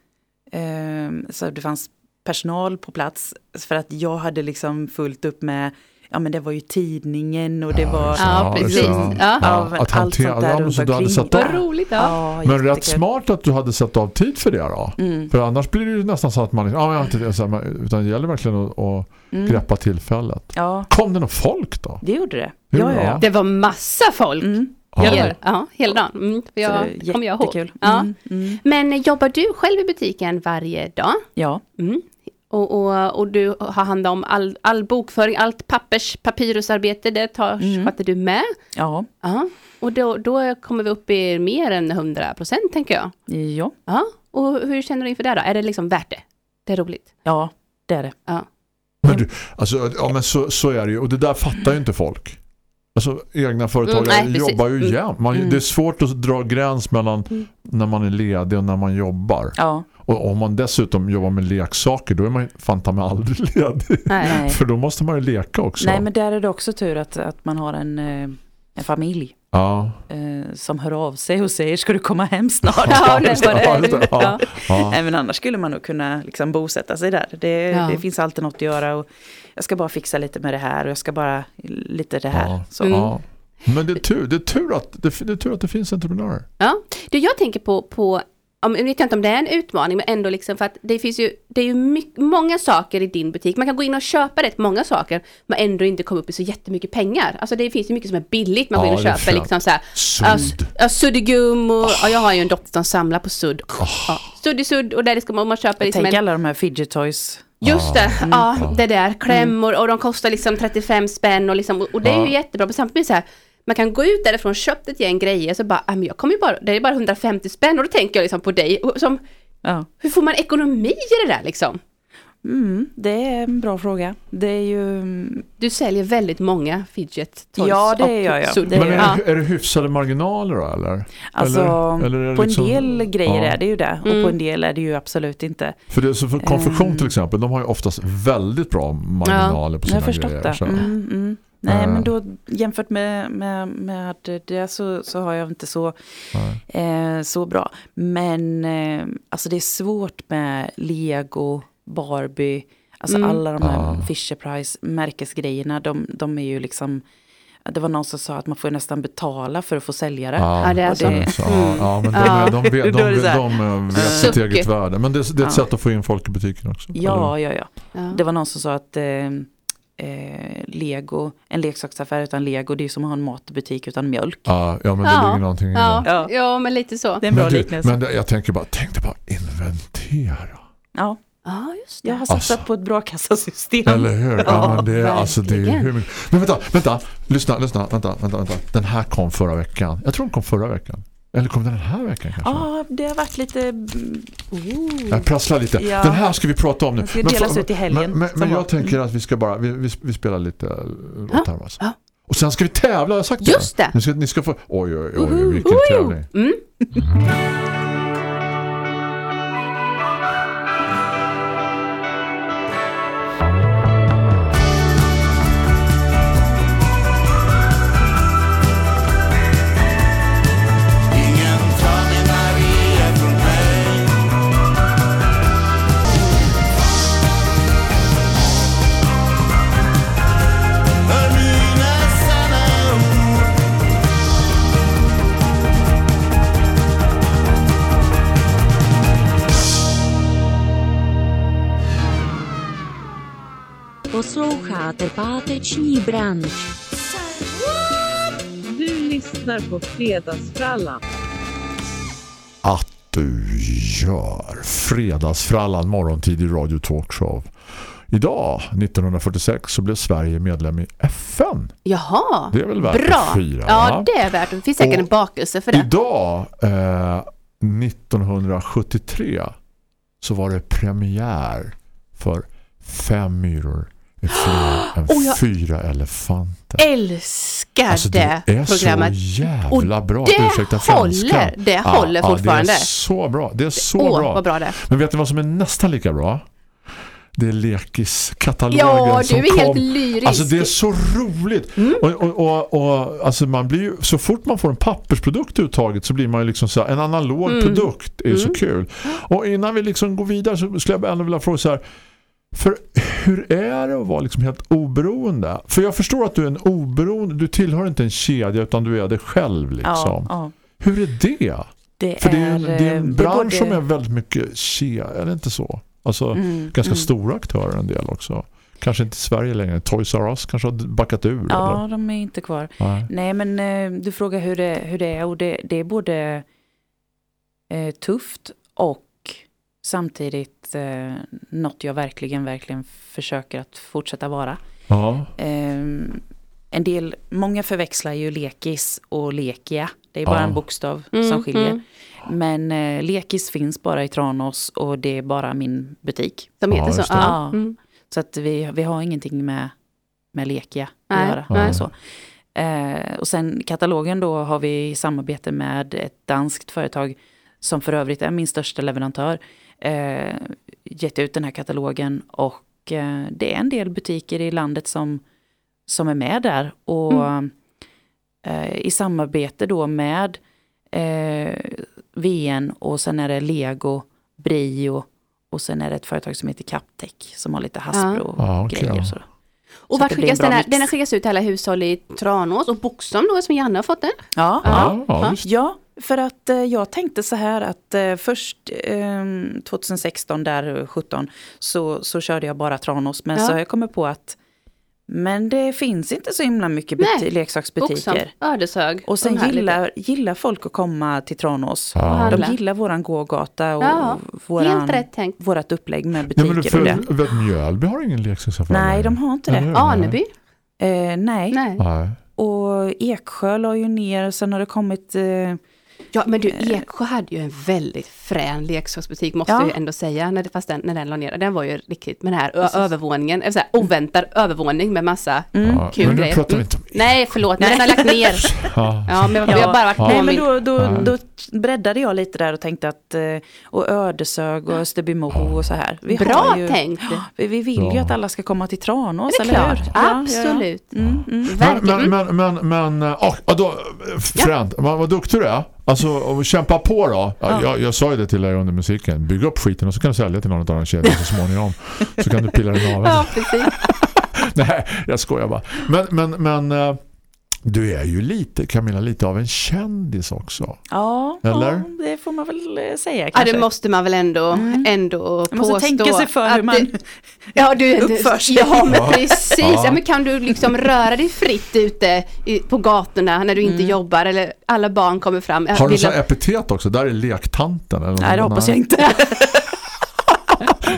eh, så det fanns personal på plats för att jag hade liksom fullt upp med Ja men det var ju tidningen och det var Ja, precis. Ja. av Att allt hantera- sånt där ja, så du hade satt av- roligt. Ja. Ja, Men rätt jättekul. smart att du hade satt av tid för det då. Mm. För annars blir det ju nästan så att man liksom, ja, jag inte det, så här, utan det gäller verkligen att, att Mm. greppa tillfället. Ja, Kom det någon folk då? det gjorde det. Hur Ja, ja, ja. Det var massa folk. Mm. Ja. Hela, ja, hela dagen. Mm, jag, kommer jag ihåg. Ja. Mm, mm. Men jobbar du själv i butiken varje dag? Ja, Mm. Och, och, och du har hand om all, all bokföring, allt pappers, papyrusarbete, det tar, Mm. fattar du med? ja, Ja. Och då, då kommer vi upp i mer än 100 procent tänker jag. ja, Ja. Och hur känner du inför det då? Är det liksom värt det? Det är roligt. ja, det är det. Ja. Men du, alltså, ja men så, så är det ju. Och det där fattar ju inte folk. Alltså egna företagare Mm, nej, jobbar ju Mm. jämt. Man, Mm. Det är svårt att dra gräns mellan Mm. när man är ledig och när man jobbar. Ja, Och om man dessutom jobbar med leksaker då är man fan mig aldrig ledig. Nej. nej. För då måste man ju leka också. nej men där är det också tur att, att man har en, eh, en familj Ja. eh, som hör av sig och säger ska du komma hem snart? Ja. Ja, det. Ja. Ja. Ja. Nej, men annars skulle man nog kunna liksom bosätta sig där. Det, Ja. det finns alltid något att göra och jag ska bara fixa lite med det här och jag ska bara lite det här. Ja. Så. Mm. Ja. Men det är tur, det är tur, att, det, det är tur att det finns entreprenörer. Ja, du, jag tänker på, på om, jag vet inte om det är en utmaning, men ändå liksom för att det finns ju, det är ju mycket, många saker i din butik. Man kan gå in och köpa rätt många saker, men ändå inte komma upp i så jättemycket pengar. Alltså det finns ju mycket som är billigt. Man går Ja, in och det köper fett. liksom så här, Sudd. ja, suddgum och ja, jag har ju en dotter som samlar på sudd. Ja, sudd i sudd och där ska man, man köper liksom Tänk en, alla de här fidget toys. Just det, Mm. ja det där, klämmor och de kostar liksom 35 spänn och liksom, och det är ju jättebra. Men samtidigt så här, man kan gå ut därifrån, köpt ett gäng grejer, så bara, "Ah, men jag kommer ju bara, det är bara 150 spänn och då tänker jag liksom på dig. Som, Ja. hur får man ekonomi i det där liksom? Mm, det är en bra fråga. Det är ju... Du säljer väldigt många fidget toys Ja, det gör jag. Det Men är, ja. det, är det hyfsade marginaler då eller? Alltså, Eller- eller på liksom- en del grejer ja. är det ju det. Och Mm. på en del är det ju absolut inte. För, det, så för konfektion Ehm. till exempel, de har ju oftast väldigt bra marginaler på Jag sina har förstått grejer. det. Så. Mm, mm. Nej, Ja. men då jämfört med, med, med det så, så har jag inte så, eh, så bra. Men eh, alltså det är svårt med Lego, Barbie, alltså Mm. alla de här Ah. Fisher Price märkesgrejerna, de, de är ju liksom, det var någon som sa att man får nästan betala för att få sälja det. Ja, det är så. det så. Mm. Ja, men de, Ja. de, vet, de, de, de sitt eget värde. Men det, det är ett Ja. sätt att få in folk i butiken också. Ja, ja, ja. Ja. Det var någon som sa att eh, eh, Lego, en leksaksaffär utan Lego, det är som att ha en matbutik utan mjölk. Ja, ja men det Ja. ligger någonting i Ja, det. ja. Ja. men lite så. Det är en bra Men, du, liknelse. men jag tänker bara, tänk dig bara inventera. Ja, Ja, just det. jag har satsat Alltså. på ett bra kassasystem. Eller hur? Ja, Ja, men det, är, alltså, det är verkligen. hur mycket. Men vänta, vänta. Lyssna, lyssna. Vänta, vänta, vänta. Den här kom förra veckan. Jag tror den kom förra veckan. Eller kom den här veckan kanske? Ja, det har varit lite... mm, Oh. Jag prasslar lite. Ja. Den här ska vi prata om nu. Den ska delas för- ut i helgen, Men, men, men var. jag tänker att vi ska bara, vi, vi, vi spelar lite låtar alltså. ja. Och sen ska vi tävla, har jag sagt Just det. Ni ska, ni ska få, oj oj oj, Woho! vilken Woho! tävling. Mm. Páteční branč. Du lyssnar på Fredagsfrallan. Att du gör Fredagsfrallan morgontid i Radio Talkshow. Idag, 1946, så blev Sverige medlem i FN. Jaha, Det är väl värt bra. att fira, ja, va? det är värt. Det finns säkert Och en bakelse för det. Idag, eh, 1973, så var det premiär för Fem myror är fler än Oh, fyra elefanter. Älskar Alltså det, det är programmet. så jävla Och bra. det Ursäkta håller, franskan. det håller Ja, fortfarande. det är så bra. Det är så Åh, bra. vad bra det. Men vet ni vad som är nästan lika bra? det är lekiskatalogen Ja, som du är helt kom. lyrisk. Alltså det är så roligt. Och, och, och, och alltså man blir ju, så fort man får en pappersprodukt uttaget så blir man ju liksom så här, en analog Mm. produkt är ju så kul. Och innan vi liksom går vidare så skulle jag ändå vilja fråga så här för hur är det att vara liksom helt oberoende? För jag förstår att du är en oberoende, du tillhör inte en kedja utan du är det själv liksom. Ja, ja. Hur är det? Det För det är, en- är, det är eh, en är bransch både- som är väldigt mycket kedja, är det inte så? Alltså Mm, ganska mm. stora aktörer en del också. Kanske inte i Sverige längre. Toys R Us kanske har backat ur. Ja, eller? de är inte kvar. Nej. Nej, men eh, du frågar hur det, hur det är och det, det är både eh, tufft och samtidigt eh, något jag verkligen, verkligen försöker att fortsätta vara. Ja. Eh, en del, många förväxlar ju lekis och lekia. Det är bara Ja. en bokstav Mm, som skiljer. mm. Men eh, lekis finns bara i Tranås och det är bara min butik. Ja, heter så. Ja. Ja. Mm. Så att vi, vi har ingenting med, med lekia att Nej, göra. nej. Så. Eh, och sen katalogen då har vi i samarbete med ett danskt företag som för övrigt är min största leverantör. Eh, gett ut den här katalogen och eh, det är en del butiker i landet som, som är med där. Och eh, i samarbete då med eh, VN och sen är det Lego, Brio och sen är det ett företag som heter Captech som har lite Hasbro Ja, ja. och så. Och vart skickas den här? Den här skickas ut till alla hushåll i Tranås och Boxholm då som Janne har fått den. Ja, Ja, ja. Ja, för att eh, jag tänkte så här att eh, först eh, 2016, där eh, 17, så, så körde jag bara Tranås. Men Ja. så har jag kommit på att men det finns inte så himla mycket Nej, buti- leksaksbutiker. Ödeshög. Och sen gillar, gillar folk att komma till Tranås. Ja. De gillar våran gågata och Ja, våran, vårat upplägg med Ja, butiker men du, och det. för, vet, Mjölby har ingen leksaksaffär Nej, de har inte det. Aneby? Eh, nej. Nej. Nej. och Eksjö la ju ner, sen har det kommit eh, Ja men du, Eksjö hade ju en väldigt frän leksaksbutik måste Ja. jag ju ändå säga, när, det, fast den, när den la ner. Den var ju riktigt, med den här ö- övervåningen, eller så här, oväntad övervåning med massa Ja, kul men grejer. pratar vi Mm. inte om... Nej, förlåt, men den har lagt ner. Ja. Ja, men vi har bara varit Ja. Nej, men då, då, då breddade jag lite där och tänkte att, eh, och Ödeshög och Österbymo och så här. Vi Bra har ju, tänkt! Vi, vi vill ju att alla ska komma till Tranås, eller klart, hur? Ja, ja, ja. absolut. Mm, mm. Men, men, men, men, men oh, då, fränt, vad, vad duktig du är. Alltså, och kämpa på då. Ja, jag, jag sa ju det till dig under musiken. Bygg upp skiten och så kan du sälja till någon de kedjorna så småningom. Så kan du pilla den av. Ja, precis. Nej, jag skojar bara. Men, men, men eh, du är ju lite, Camilla, lite av en kändis också. Ja, Eller? ja, det får man väl eh, säga Ja, kanske. det måste man väl ändå, ändå man påstå. måste tänka sig för hur att man det- Ja, du, uppför sig. Ja, men precis. Ja. Ja. men kan du liksom röra dig fritt ute i, på gatorna när du inte jobbar eller alla barn kommer fram? Har du så epitet också? Där är lektanten. Eller något Nej, det hoppas jag inte.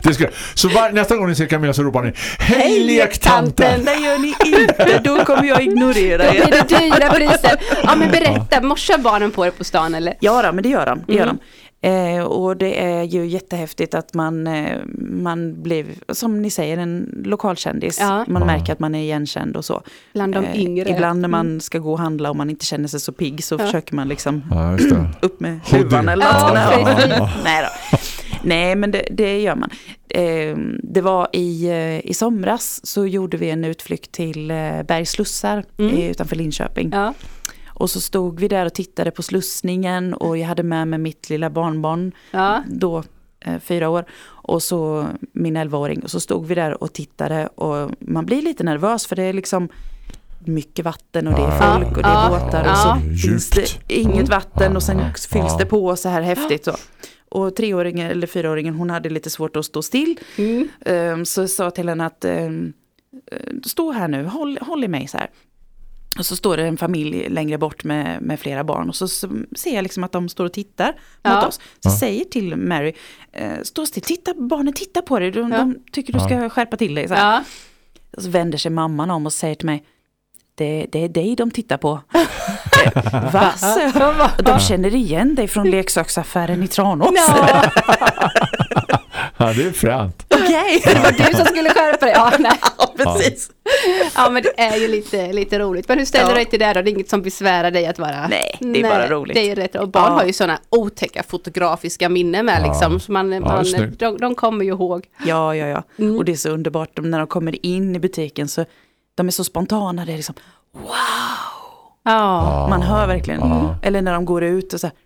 Det ska, så var, nästa gång ni ser Camilla så ropar ni Hej lektanten! Det gör ni inte, då kommer jag ignorera Då er. blir det dyra priser. Ja men berätta, morsar barnen på er på stan eller? Ja, då, men det gör de. Det gör Mm. de. Eh, och det är ju jättehäftigt att man, eh, man blev, som ni säger, en lokalkändis. Ja. Man Ja. märker att man är igenkänd och så. Bland de Eh, yngre. Ibland när man Mm. ska gå och handla och man inte känner sig så pigg så Ja. försöker man liksom Ja, just det. upp med huvan eller Ja, något. Nej, då. Nej, men det, det gör man. Eh, det var i, eh, i somras så gjorde vi en utflykt till eh, Bergslussar Mm. eh, utanför Linköping. Ja. Och så stod vi där och tittade på slussningen och jag hade med mig mitt lilla barnbarn, Ja. då eh, fyra år, och så min elvaåring. Och så stod vi där och tittade och man blir lite nervös för det är liksom mycket vatten och det är folk och det är båtar och så Djupt. finns det inget vatten och sen fylls det på så här häftigt. Så. Och treåringen eller fyraåringen hon hade lite svårt att stå still. Mm. Um, så jag sa till henne att um, stå här nu, håll, håll i mig så här. Och så står det en familj längre bort med, med flera barn och så, så ser jag liksom att de står och tittar Ja. mot oss. Så Ja. säger till Mary, eh, stå still, titta, barnen tittar på dig, de, Ja. de tycker du ska skärpa till dig. Så, här. Ja. och så vänder sig mamman om och säger till mig, det, det är dig de tittar på. Va? De känner igen dig från leksaksaffären i Tranås. Ja, Ja, det är fränt. Okej. det var du som skulle skärpa dig. Ja, nej. precis. Ja men det är ju lite, lite roligt. Men hur ställer Ja. du dig till det då? Det är inget som besvärar dig att vara... Nej, det är bara roligt. Det är rätt. Och barn Ja. har ju sådana otäcka fotografiska minnen med Ja. liksom. Så man, man, de, de kommer ju ihåg. Ja, ja, ja. Mm. Och det är så underbart de- när de kommer in i butiken så de är så spontana. Det är liksom, Ja. man hör verkligen. Ja. Eller när de går ut och så här,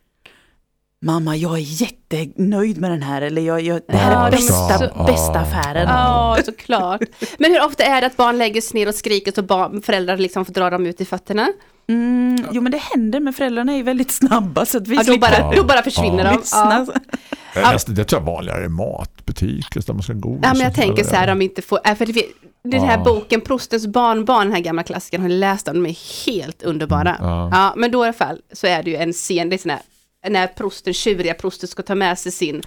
Mamma, jag är jättenöjd med den här. Eller jag, jag, det här Ja, är de- bästa, Ja. bästa affären. Ja, såklart. Men hur ofta är det att barn lägger sig ner och skriker så barn, föräldrar liksom får dra dem ut i fötterna? Mm, jo, men det händer, men föräldrarna är ju väldigt snabba. Så att vi Ja, då, bara, då bara försvinner de. lyssna. Ja. Eh, nästan- Det tror jag är vanligare i matbutiker där man ska gå. Ja, men jag tänker så här, de inte får, äh, för det, den här Ja. boken Prostens barnbarn, den här gamla klassikern, har ni läst den? De är helt underbara. Mm, ja. Ja, men då i alla fall så är det ju en scen, det är sån här, när prosten, tjuriga prosten ska ta med sig sin,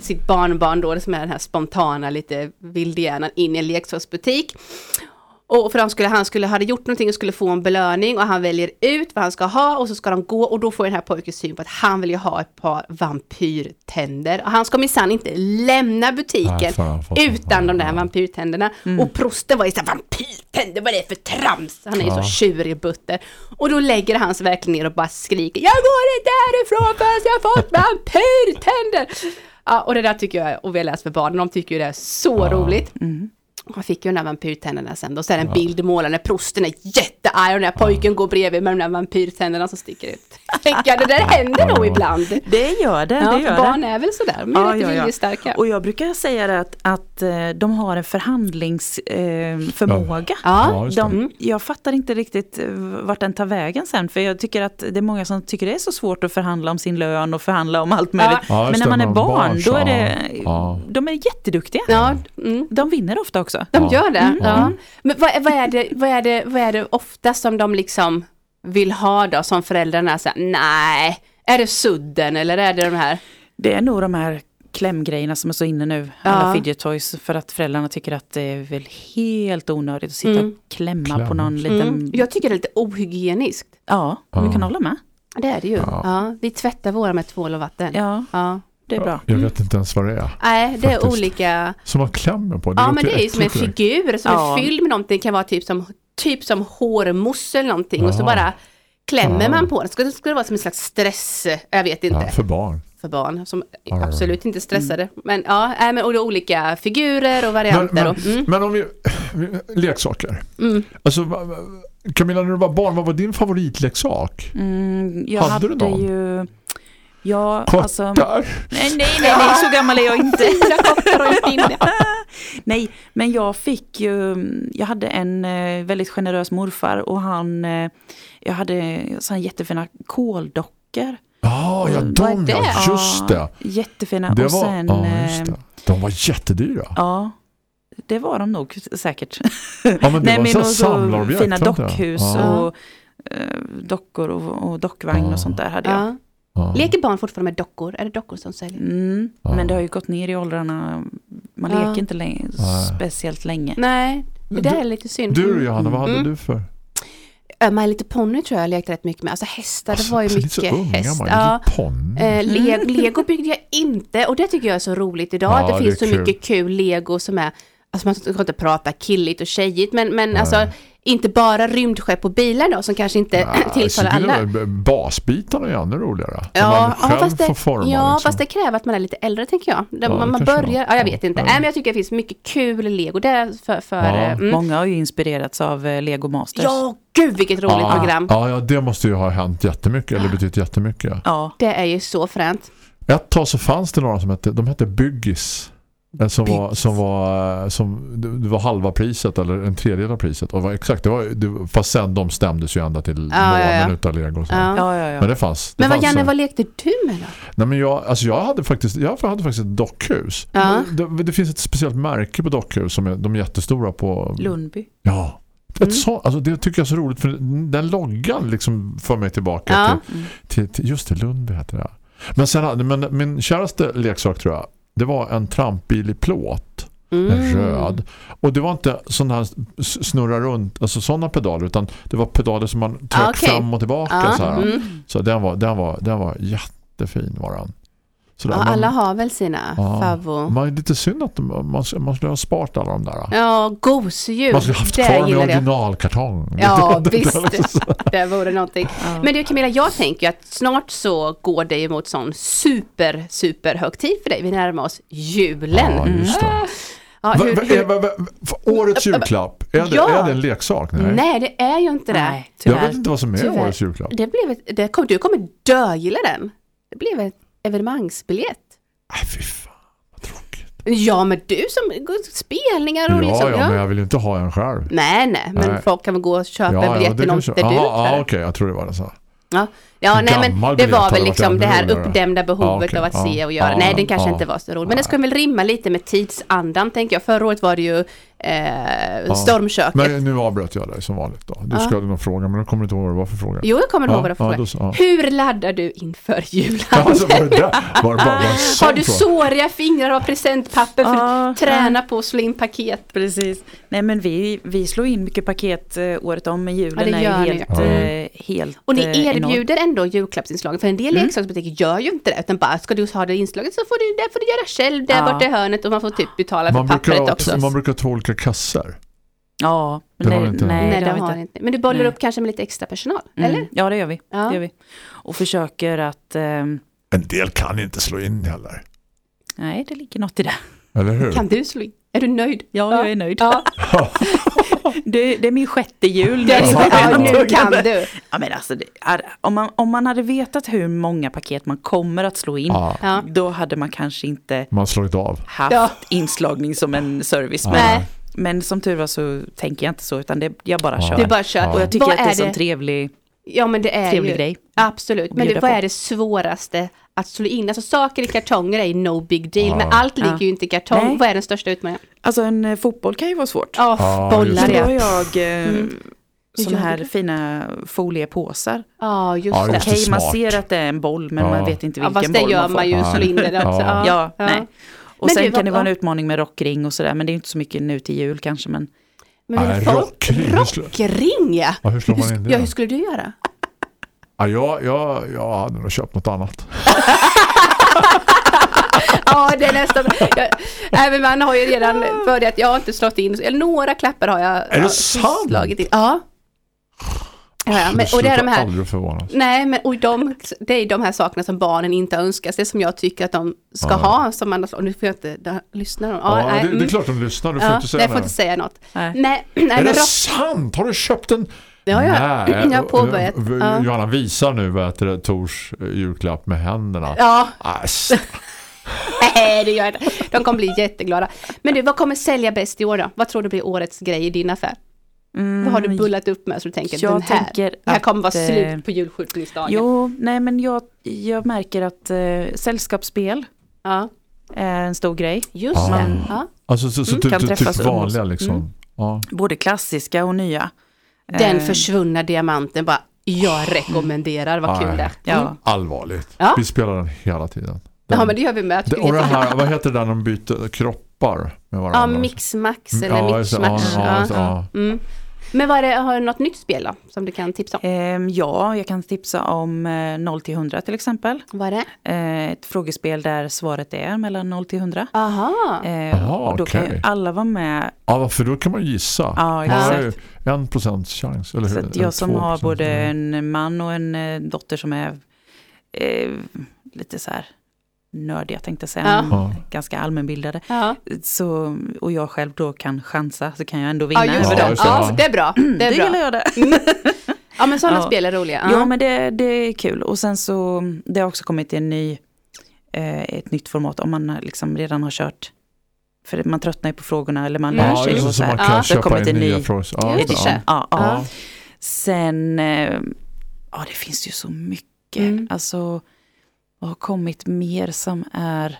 sitt barnbarn då, som är den här spontana, lite vildhjärnan in i en leksaksbutik. Och för han skulle, han skulle, hade gjort någonting och skulle få en belöning och han väljer ut vad han ska ha och så ska de gå och då får den här pojken syn på att han vill ju ha ett par vampyrtänder. Och han ska minsann inte lämna butiken får- utan de där ja. vampyrtänderna. Och prosten var ju såhär, vampyrtänder, vad är det för trams? Han är ju Ja. så tjurig butter. Och då lägger han sig verkligen ner och bara skriker, jag går inte därifrån förrän jag har fått vampyrtänder! Ja, och det där tycker jag, och vi har läst för barnen, de tycker ju det är så roligt. Och Han fick ju de där vampyrtänderna sen då, så är det en bild målad när prosten är jättearg och den här pojken går bredvid med de där vampyrtänderna som sticker ut. Tänker, det där händer nog ibland. Det gör det. Ja, det gör barn det. är väl sådär, de är Ja, lite ja, ja. viljestarka. Och jag brukar säga det att, att eh, de har en förhandlingsförmåga. Eh, förmåga. Ja, Ja. De, jag fattar inte riktigt eh, vart den tar vägen sen. För jag tycker att det är många som tycker det är så svårt att förhandla om sin lön och förhandla om allt möjligt. Ja, Men när man är barn, då är det, ja. de är jätteduktiga. Ja, mm. De vinner ofta också. De Ja. gör det. Mm. Ja. Men vad, vad, är det, vad, är det, vad är det ofta som de liksom vill ha då som föräldrarna säger nej, är det sudden eller är det de här? Det är nog de här klämgrejerna som är så inne nu, alla Ja. fidget toys, för att föräldrarna tycker att det är väl helt onödigt att sitta Mm. och klämma Klämma. på någon liten... Mm. Jag tycker det är lite ohygieniskt. Ja, Ja. vi kan hålla med. Det är det ju. Ja. Ja. vi tvättar våra med tvål och vatten. Ja, Ja. Det är bra. Jag vet inte ens vad det är. Nej, det är Faktiskt. olika. Som man klämmer på. Ja, låter men det är ju som en figur som Ja. är fylld med någonting. Det kan vara typ som, typ som hårmousse eller någonting. Och så bara klämmer Ja. man på den. Ska det, ska det vara som en slags stress, jag vet inte. Ja, för barn. för barn som Ja. absolut inte är stressade. Men ja, nej, men, och det är olika figurer och Men, varianter. men, och, mm, men om vi... Leksaker. mm. Alltså, Camilla, när du var barn, vad var din favoritleksak? Mm, jag Hade hade, du någon? ju... Ja, Kottar? alltså... Nej, nej, nej, nej, så gammal är jag inte. nej, men jag fick ju... Jag hade en eh, väldigt generös morfar och han... Eh, jag hade såna jättefina koldockor. Ah, ja, är de, det? ja, just det. Jättefina. det och var, sen... ja, eh, just det. De var jättedyra. Ja, det var de nog säkert. Ja, men det Nej, var men så så samlarobjekt. fina dockhus Ja. och dockor och, och dockvagn Ja. och sånt där hade jag. Ja. Leker barn fortfarande med dockor? Är det dockor som säljer? Mm, Ja. Men det har ju gått ner i åldrarna. Man Ja. leker inte länge, speciellt länge. Nej, det där du- är lite synd. Du Johanna, vad hade Mm. du för? My Little Pony tror jag jag lekte rätt mycket med. Alltså hästar, det var ju Alltså, mycket lite så unga, häst. Ja. Eh, Le- Lego byggde jag inte och det tycker jag är så roligt idag. Ja, att det det finns så kul. mycket kul Lego som är, alltså man ska inte prata killigt och tjejigt men, men Nej. alltså inte bara rymdskepp och bilar då som kanske inte Ja, tilltalar alla. Basbitarna är ännu roligare. Ja, ja, fast det, forma. ja liksom. fast det kräver att man är lite äldre tänker jag. Där Ja, man, man börjar, ja jag vet inte. Ja. Nej men jag tycker det finns mycket kul Lego där för, för Ja. eh, mm. Många har ju inspirerats av eh, Lego Masters. Ja, gud vilket roligt ja, program. Ja, ja, det måste ju ha hänt jättemycket, eller betytt jättemycket. Ja. Det är ju så fränt. Ett tag så fanns det några som hette, de hette Byggis. Eh, Som var, som var, som, det var halva priset eller en tredjedel av priset. Och var, exakt, det var, det, fast sen de stämdes ju ända till Ja, månen ja, ja. utav Lego. och så. Ja. Ja, ja, ja. Men det fanns. Det Men vad Janne, vad lekte du med då? Nej, men jag, alltså jag hade faktiskt jag hade faktiskt ett dockhus. Ja. Det, det finns ett speciellt märke på dockhus som är de är jättestora på Lundby. Ja. Ett Mm. så, alltså det tycker jag är så roligt för den loggan liksom för mig tillbaka Ja. till, till, till just det Lundby heter det. Men sen men min käraste leksak tror jag det var en trampbil i plåt. En Mm. röd. Och det var inte sådana här snurra runt, alltså sådana pedaler utan det var pedaler som man tryckte Ah, okej. fram och tillbaka Ja, så mm. Så den var, den var, den var jättefin var den. Sådär, Ja, man- alla har väl sina Ja. favvo. Man är lite synd att man, man, man skulle ha sparat alla de där. Ja, gosedjur. Man skulle ha haft Det kvar dem i originalkartong. Ja, Det- det- visst. Det vore någonting. Men du Camilla, jag tänker att snart så går det ju mot sån super, super högtid för dig. Vi närmar oss julen. Ja, just det. Ja, Va, hur, va, hur, är- va, va, årets julklapp, är det, Ja. är det en leksak? Nej. nej, det är ju inte det. Nej, Jag vet inte vad som är Tyvärr. årets julklapp. Det blev ett, det kom, du kommer dögilla den. Det blev ett evenemangsbiljett. Nej, fy fan, vad tråkigt. Ja, men du som går spelningar och Ja, liksom. ja, men jag vill ju inte ha en själv. Nej, nej, men Nej. folk kan väl gå och köpa Ja, ja, biljetten det om kanske- det du ja, okej, jag tror det var det så. Ja, ja nej men det biljett var väl liksom det här uppdämda behovet Ja, okej, av att ja, se och göra. ja, nej, den kanske ja. inte var så rolig. Men det ska väl rimma lite med tidsandan tänker jag. Förra året var det ju eh, Stormköket. Men nu avbröt jag dig som vanligt då. Du Ja. skulle nog fråga, men jag kommer inte ihåg vad det var för fråga. Jo, jag kommer ihåg Ja, vad det ja, var då för ja. Hur laddar du inför julen? Ja, alltså, var det där? Var det bara var en sån Har du fråga? såriga fingrar av presentpapper för Ja, att träna på att slå in paket? Precis. Nej men vi, vi slår in mycket paket eh, året om, men julen Ja, det är gör ni. helt, Ja. eh, helt Och ni eh, enorm. erbjuder ändå julklappsinslag. För en del Mm. leksaksbutiker gör ju inte det. Utan bara, ska du ha det inslaget så får du det får du göra själv där Ja. borta i hörnet. Och man får typ betala för Man brukar, pappret också. man brukar ta olika kassar. Ja, Det men har nej, vi inte. nej, Nej, det har vi har inte. inte. Men du bollar Nej. upp kanske med lite extra personal, Mm. eller? Ja, det gör vi. Ja. Det gör vi. Och försöker att... Eh, En del kan inte slå in heller. nej, det ligger något i det. Eller hur? Kan du slå in? Är du nöjd? Ja, jag är nöjd. Ja, Det, det är min sjätte jul. nu. ja nu kan du. Ja, men alltså, det är, om, man, om man hade vetat hur många paket man kommer att slå in, Ja, Ja. då hade man kanske inte man har slagit av. haft Ja. inslagning som en service. Men, Nej. Men som tur var så tänker jag inte så, utan det, jag bara Ja. kör. Du bara kör. Och jag tycker Vad att det är, är så det? trevlig, Ja, men det är trevlig ju... grej. Absolut. Men du, vad på. är det svåraste att slå in? Alltså saker i kartonger är no big deal, Ja. men allt ligger Ja. ju inte i kartong. Nej. Vad är den största utmaningen? Alltså en eh, fotboll kan ju vara svårt. Ja, Ja, bollar Så då har ja. jag eh, Mm. Sådana här du? fina foliepåsar. Ja, just Ja, det. Okej, man smart. ser att det är en boll men Ja. man vet inte Ja, vilken fast det boll gör man får. man ju, Ja. slå in den också. Ja. Ja, nej. Och Men sen du, kan vad- det vara en utmaning med rockring och sådär, men det är inte så mycket nu till jul kanske. Men Men Nej, folk, rockring, rockring ja. Ja, hur slår man Hur- in det? Ja, hur skulle du göra? Ja, jag, jag, jag hade nog köpt något annat. Ja, det är nästan... Jag, även man har ju redan börjat, jag har inte slått in, eller några klappar har jag det ja, sant? slagit in. Ja. Ja, men, och det är de här, aldrig förvånas. nej men och de, det är de här sakerna som barnen inte önskar sig som jag tycker att de ska Ja. ha som man, och nu får jag inte lyssna. Ja, Ja, nej, det, det är mm. klart de lyssnar, du får Ja, inte säga nej, jag får inte säga något. Nej. Nej, nej Är det rock, sant? Har du köpt en? ja, ja, Nej, jag har påbörjat. v- Ja. Johanna visar nu vad heter det, Tors eh, julklapp med händerna. Ja, Ass. nej det gör jag inte. De kommer bli jätteglada. Men du, vad kommer sälja bäst i år då? Vad tror du blir årets grej i din affär? Mm, Vad har du bullat upp med så du tänker jag den här, tänker det här kommer vara att, eh, slut på julskyltningsdagen? Jo, nej men jag, jag märker att eh, sällskapsspel Ja, är en stor grej. just Ah. det. Ja. Alltså så, så Mm, typ, kan typ, träffas typ vanliga liksom. Mm. Ja. Både klassiska och nya. Den Eh, försvunna diamanten bara, jag rekommenderar, vad kul det. Ja. Mm. Allvarligt. Ja. Vi spelar den hela tiden. Den, Ja men det gör vi med. Det, och så- här, vad heter det där de byter kroppar med varandra? Ja, mixmax eller Ja, mixmatch. Ja. Ja. Ja. Mm. Men vad är det, har du något nytt spel då, som du kan tipsa om? Ehm, ja, jag kan tipsa om eh, 0 till 100 till exempel. Vad är det? Eh, ett frågespel där svaret är mellan 0 till 100. Aha. Eh, Aha, och då kan ju okej. alla vara med. ja, för då kan man gissa. Ja, exakt. en procents chans. Eller hur? Så jag som har både en man och en eh, dotter som är eh, lite så här nördiga tänkte jag säga, Ja. Ja. ganska allmänbildade. Ja, Så, och jag själv då kan chansa så kan jag ändå ja vinna just över det. dem. just det, Ja, ja. det är bra. Det Det är gillar bra. jag det. Ja men sådana Ja. spel är roliga. Ja, men det, det är kul. Och sen så, det har också kommit en ny, eh, ett nytt format om man liksom redan har kört. För man tröttnar ju på frågorna eller man lär Mm. Ja, sig. det, så så man här. kan Ja. Det har köpa kommit en ny. Ja, det. det. Ja, ja. Ja. Sen, eh, ja det finns ju så mycket. Mm. Alltså, vad har kommit mer som är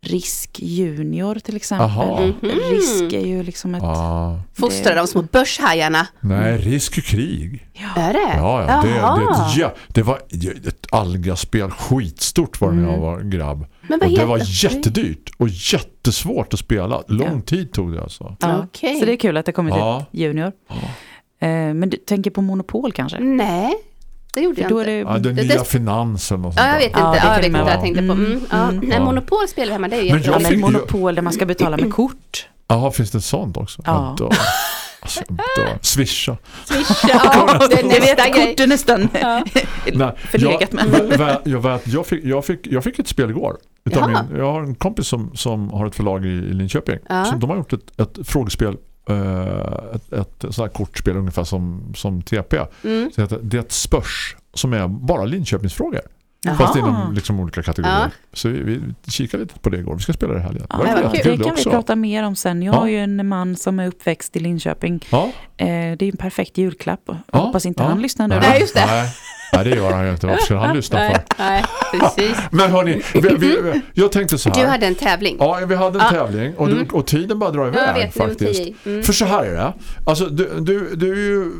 Risk Junior till exempel. Jaha. Mhm. Risk är ju liksom ett... Ja. Fostra de små börshajarna. Nej, risk och krig. Är det? Ja, ja. Det, det, ja, det var ett algaspel. Skitstort var det när jag Mm. var grabb. Men vad Och det var jättedyrt och jättesvårt att spela. Lång Ja. tid tog det alltså. Ja, Okej. Så det är kul att det kommit Ja. ett Junior. Ja. Eh, men du tänker på Monopol kanske? Nej. Det gjorde jag Då är inte. det, Ja, den nya det- finansen och sånt Ja, jag där. vet inte. Ja, Ja, jag vet det inte vad jag tänkte på. Mm, ja. Mm. Nej, Ja. Monopol spelar hemma, det är ju Men jag ja, fick- men monopol där man ska betala med kort. Jaha, finns det sånt också? Ja. Dör. Alltså, dör. Swisha. Swisha, ja, det är nästa grej. kort är nästan Ja. Nej, förlegat jag, med. jag, vet, jag, fick, jag, fick, jag fick ett spel igår. Utav Jaha. min, jag har en kompis som, som har ett förlag i, i Linköping. Ja. Så de har gjort ett, ett frågespel ett, ett sånt här kortspel ungefär som, som TP. Mm. Så heter, det är ett spörs som är bara Linköpingsfrågor. Jaha. Fast inom liksom olika kategorier. Ja. Så vi, vi kikade lite på det igår. Vi ska spela det här. Ja, var det kul. det kan vi prata mer om sen. Jag Ja. har ju en man som är uppväxt i Linköping. Ja. Eh, det är en perfekt julklapp. Jag Ja. hoppas inte Ja. han lyssnar nu. Nej, Nej, just det. Nej, nej, det gör han ju inte. Varför skulle han lyssna Nej, för? nej, precis. Men hörni, vi, vi, vi, jag tänkte så här. Du hade en tävling. Ja, vi hade en Ja. tävling och, Mm. du, och tiden bara drar iväg vet, faktiskt. Mm. För så här är det. Alltså, du, du, du, är ju,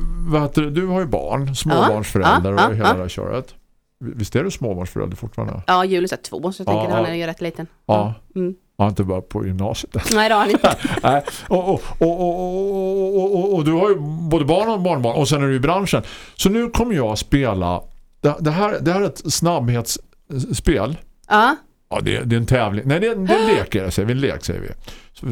det, du har ju barn, småbarnsförälder Ja, ja, och hela ja. det här köret. Visst är du småbarnsförälder fortfarande? Ja, Julius är två, så jag tänker Ja, att han är ju rätt liten. Ja. Mm. Har inte bara på gymnasiet. Nej, det har han inte. Nej. Och, du har ju både barn och barnbarn och sen är du i branschen. Så nu kommer jag att spela det, här, det här är ett snabbhetsspel. Ja, Ja, det, är- det är en tävling. Nej, det är, en lek, säger vi. En lek, säger vi.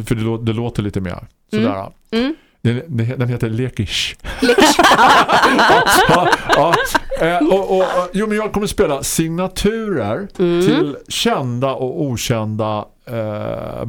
För det, det låter lite mer. Sådär. Mm. Den, den den heter Lekish. Lekish. ja, ja. Eh, och, och, och, jo, men jag kommer spela signaturer Mm. till kända och okända eh,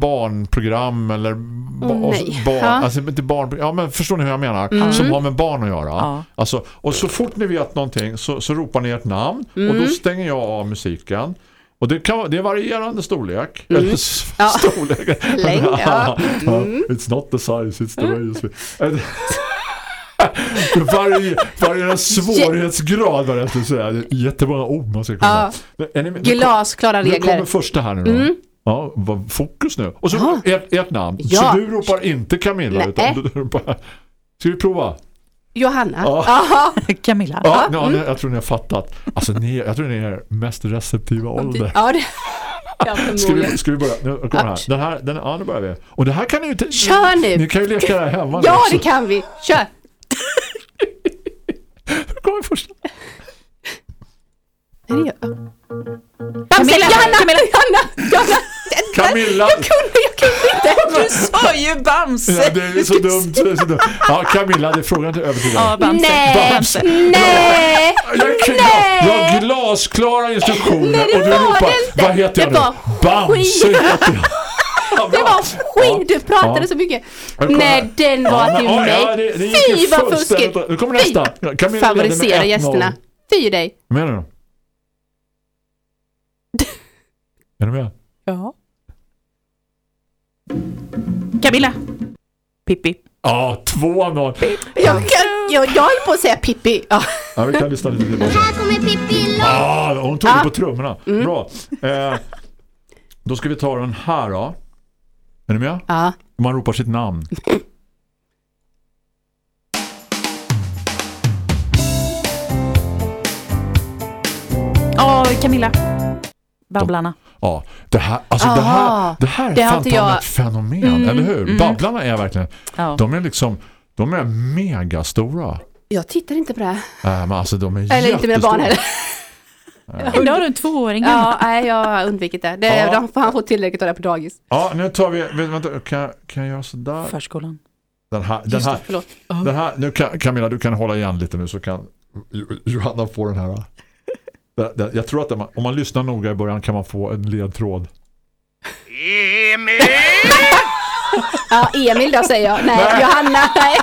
barnprogram eller ba, och nej. barn, Ja. alltså inte barn, ja men förstår ni hur jag menar? Mm. Som har med barn att göra. Ja. Alltså, och så fort ni vet någonting så, så ropar ni ert namn och Mm. då stänger jag av musiken. Och det, kan, det är varierande storlek. Mm. Eller storlek. Längd, ja. Mm. It's not the size, it's the way you speak. varje, varje svårighetsgrad säga. Det är Jättemånga ord man ska kunna. Med? Glasklara Nu kommer regler. första här nu då. Mm. Ja, vad, fokus nu. Och så Jaha. ert, ert namn. Ja. Så du ropar inte Camilla Nej. utan du ropar... Ska vi prova? Johanna. Ja. Camilla. Ja, ja ni- jag tror ni har fattat. Alltså ni, jag tror ni är mest receptiva ålder. Ja, det... Ja, Ska vi, ska vi börja? Nu kommer här. Den här, den, ja, nu börjar vi. Och det här kan ni ju inte... Kör nu. Ni kan ju leka här hemma. Ja, också. det kan vi. Kör. Nu kommer första. Nej, det jag. Bamse, Johanna! Johanna! Johanna! Den- Camilla. Jag kunde, jag kunde inte. Du sa ju Bamse! Ja, det är så dumt. det är så dumt. Ja, Camilla, det är frågan till över till dig. Ja, Bamse. Nej, Bamse. nej, Jag, jag, jag har glasklara instruktioner Nej, det och du var ropar, det inte. vad heter jag Det nu? var Bamse Det var skit, du pratade Ja. så mycket. Nej, den var Ja, till men, mig. ja, det- det gick ju Fy vad fuskigt. Nu kommer Fy. nästa. Med Favorisera 1-0. gästerna. Fy dig. Vad menar du? Är du med? Ja. Camilla. Pippi. Ja, 2-0. Jag, kan, jag, jag höll på att säga Pippi. Ja. Ja, vi kan lyssna lite till. Här kommer Pippi Ja, hon tog det på trummorna. Bra. Eh, då ska vi ta den här då. Är ni med? Ja. Man ropar sitt namn. Åh, Camilla. Babblarna. Ja, det här, alltså det här, det här är Det fan jag- ett fenomen, Mm, eller hur? mm. Babblarna är verkligen, Ja. de är liksom, de är megastora. Jag tittar inte på det här. Äh, men alltså de är Eller inte mina barn heller. Då har du en tvååring. Ja, nej, jag har undvikit det. det Ja. De får han få tillräckligt av det på dagis. Ja, nu tar vi, vänta, kan, jag- kan jag göra sådär? Förskolan. Den här, den Just här, det, förlåt. den här, nu kan, Camilla du kan hålla igen lite nu så kan Jo- Johanna få den här. Jag tror att man- om man lyssnar noga i början kan man få en ledtråd. Ja, Emil då säger jag. Nej, Nej. Johanna, nej.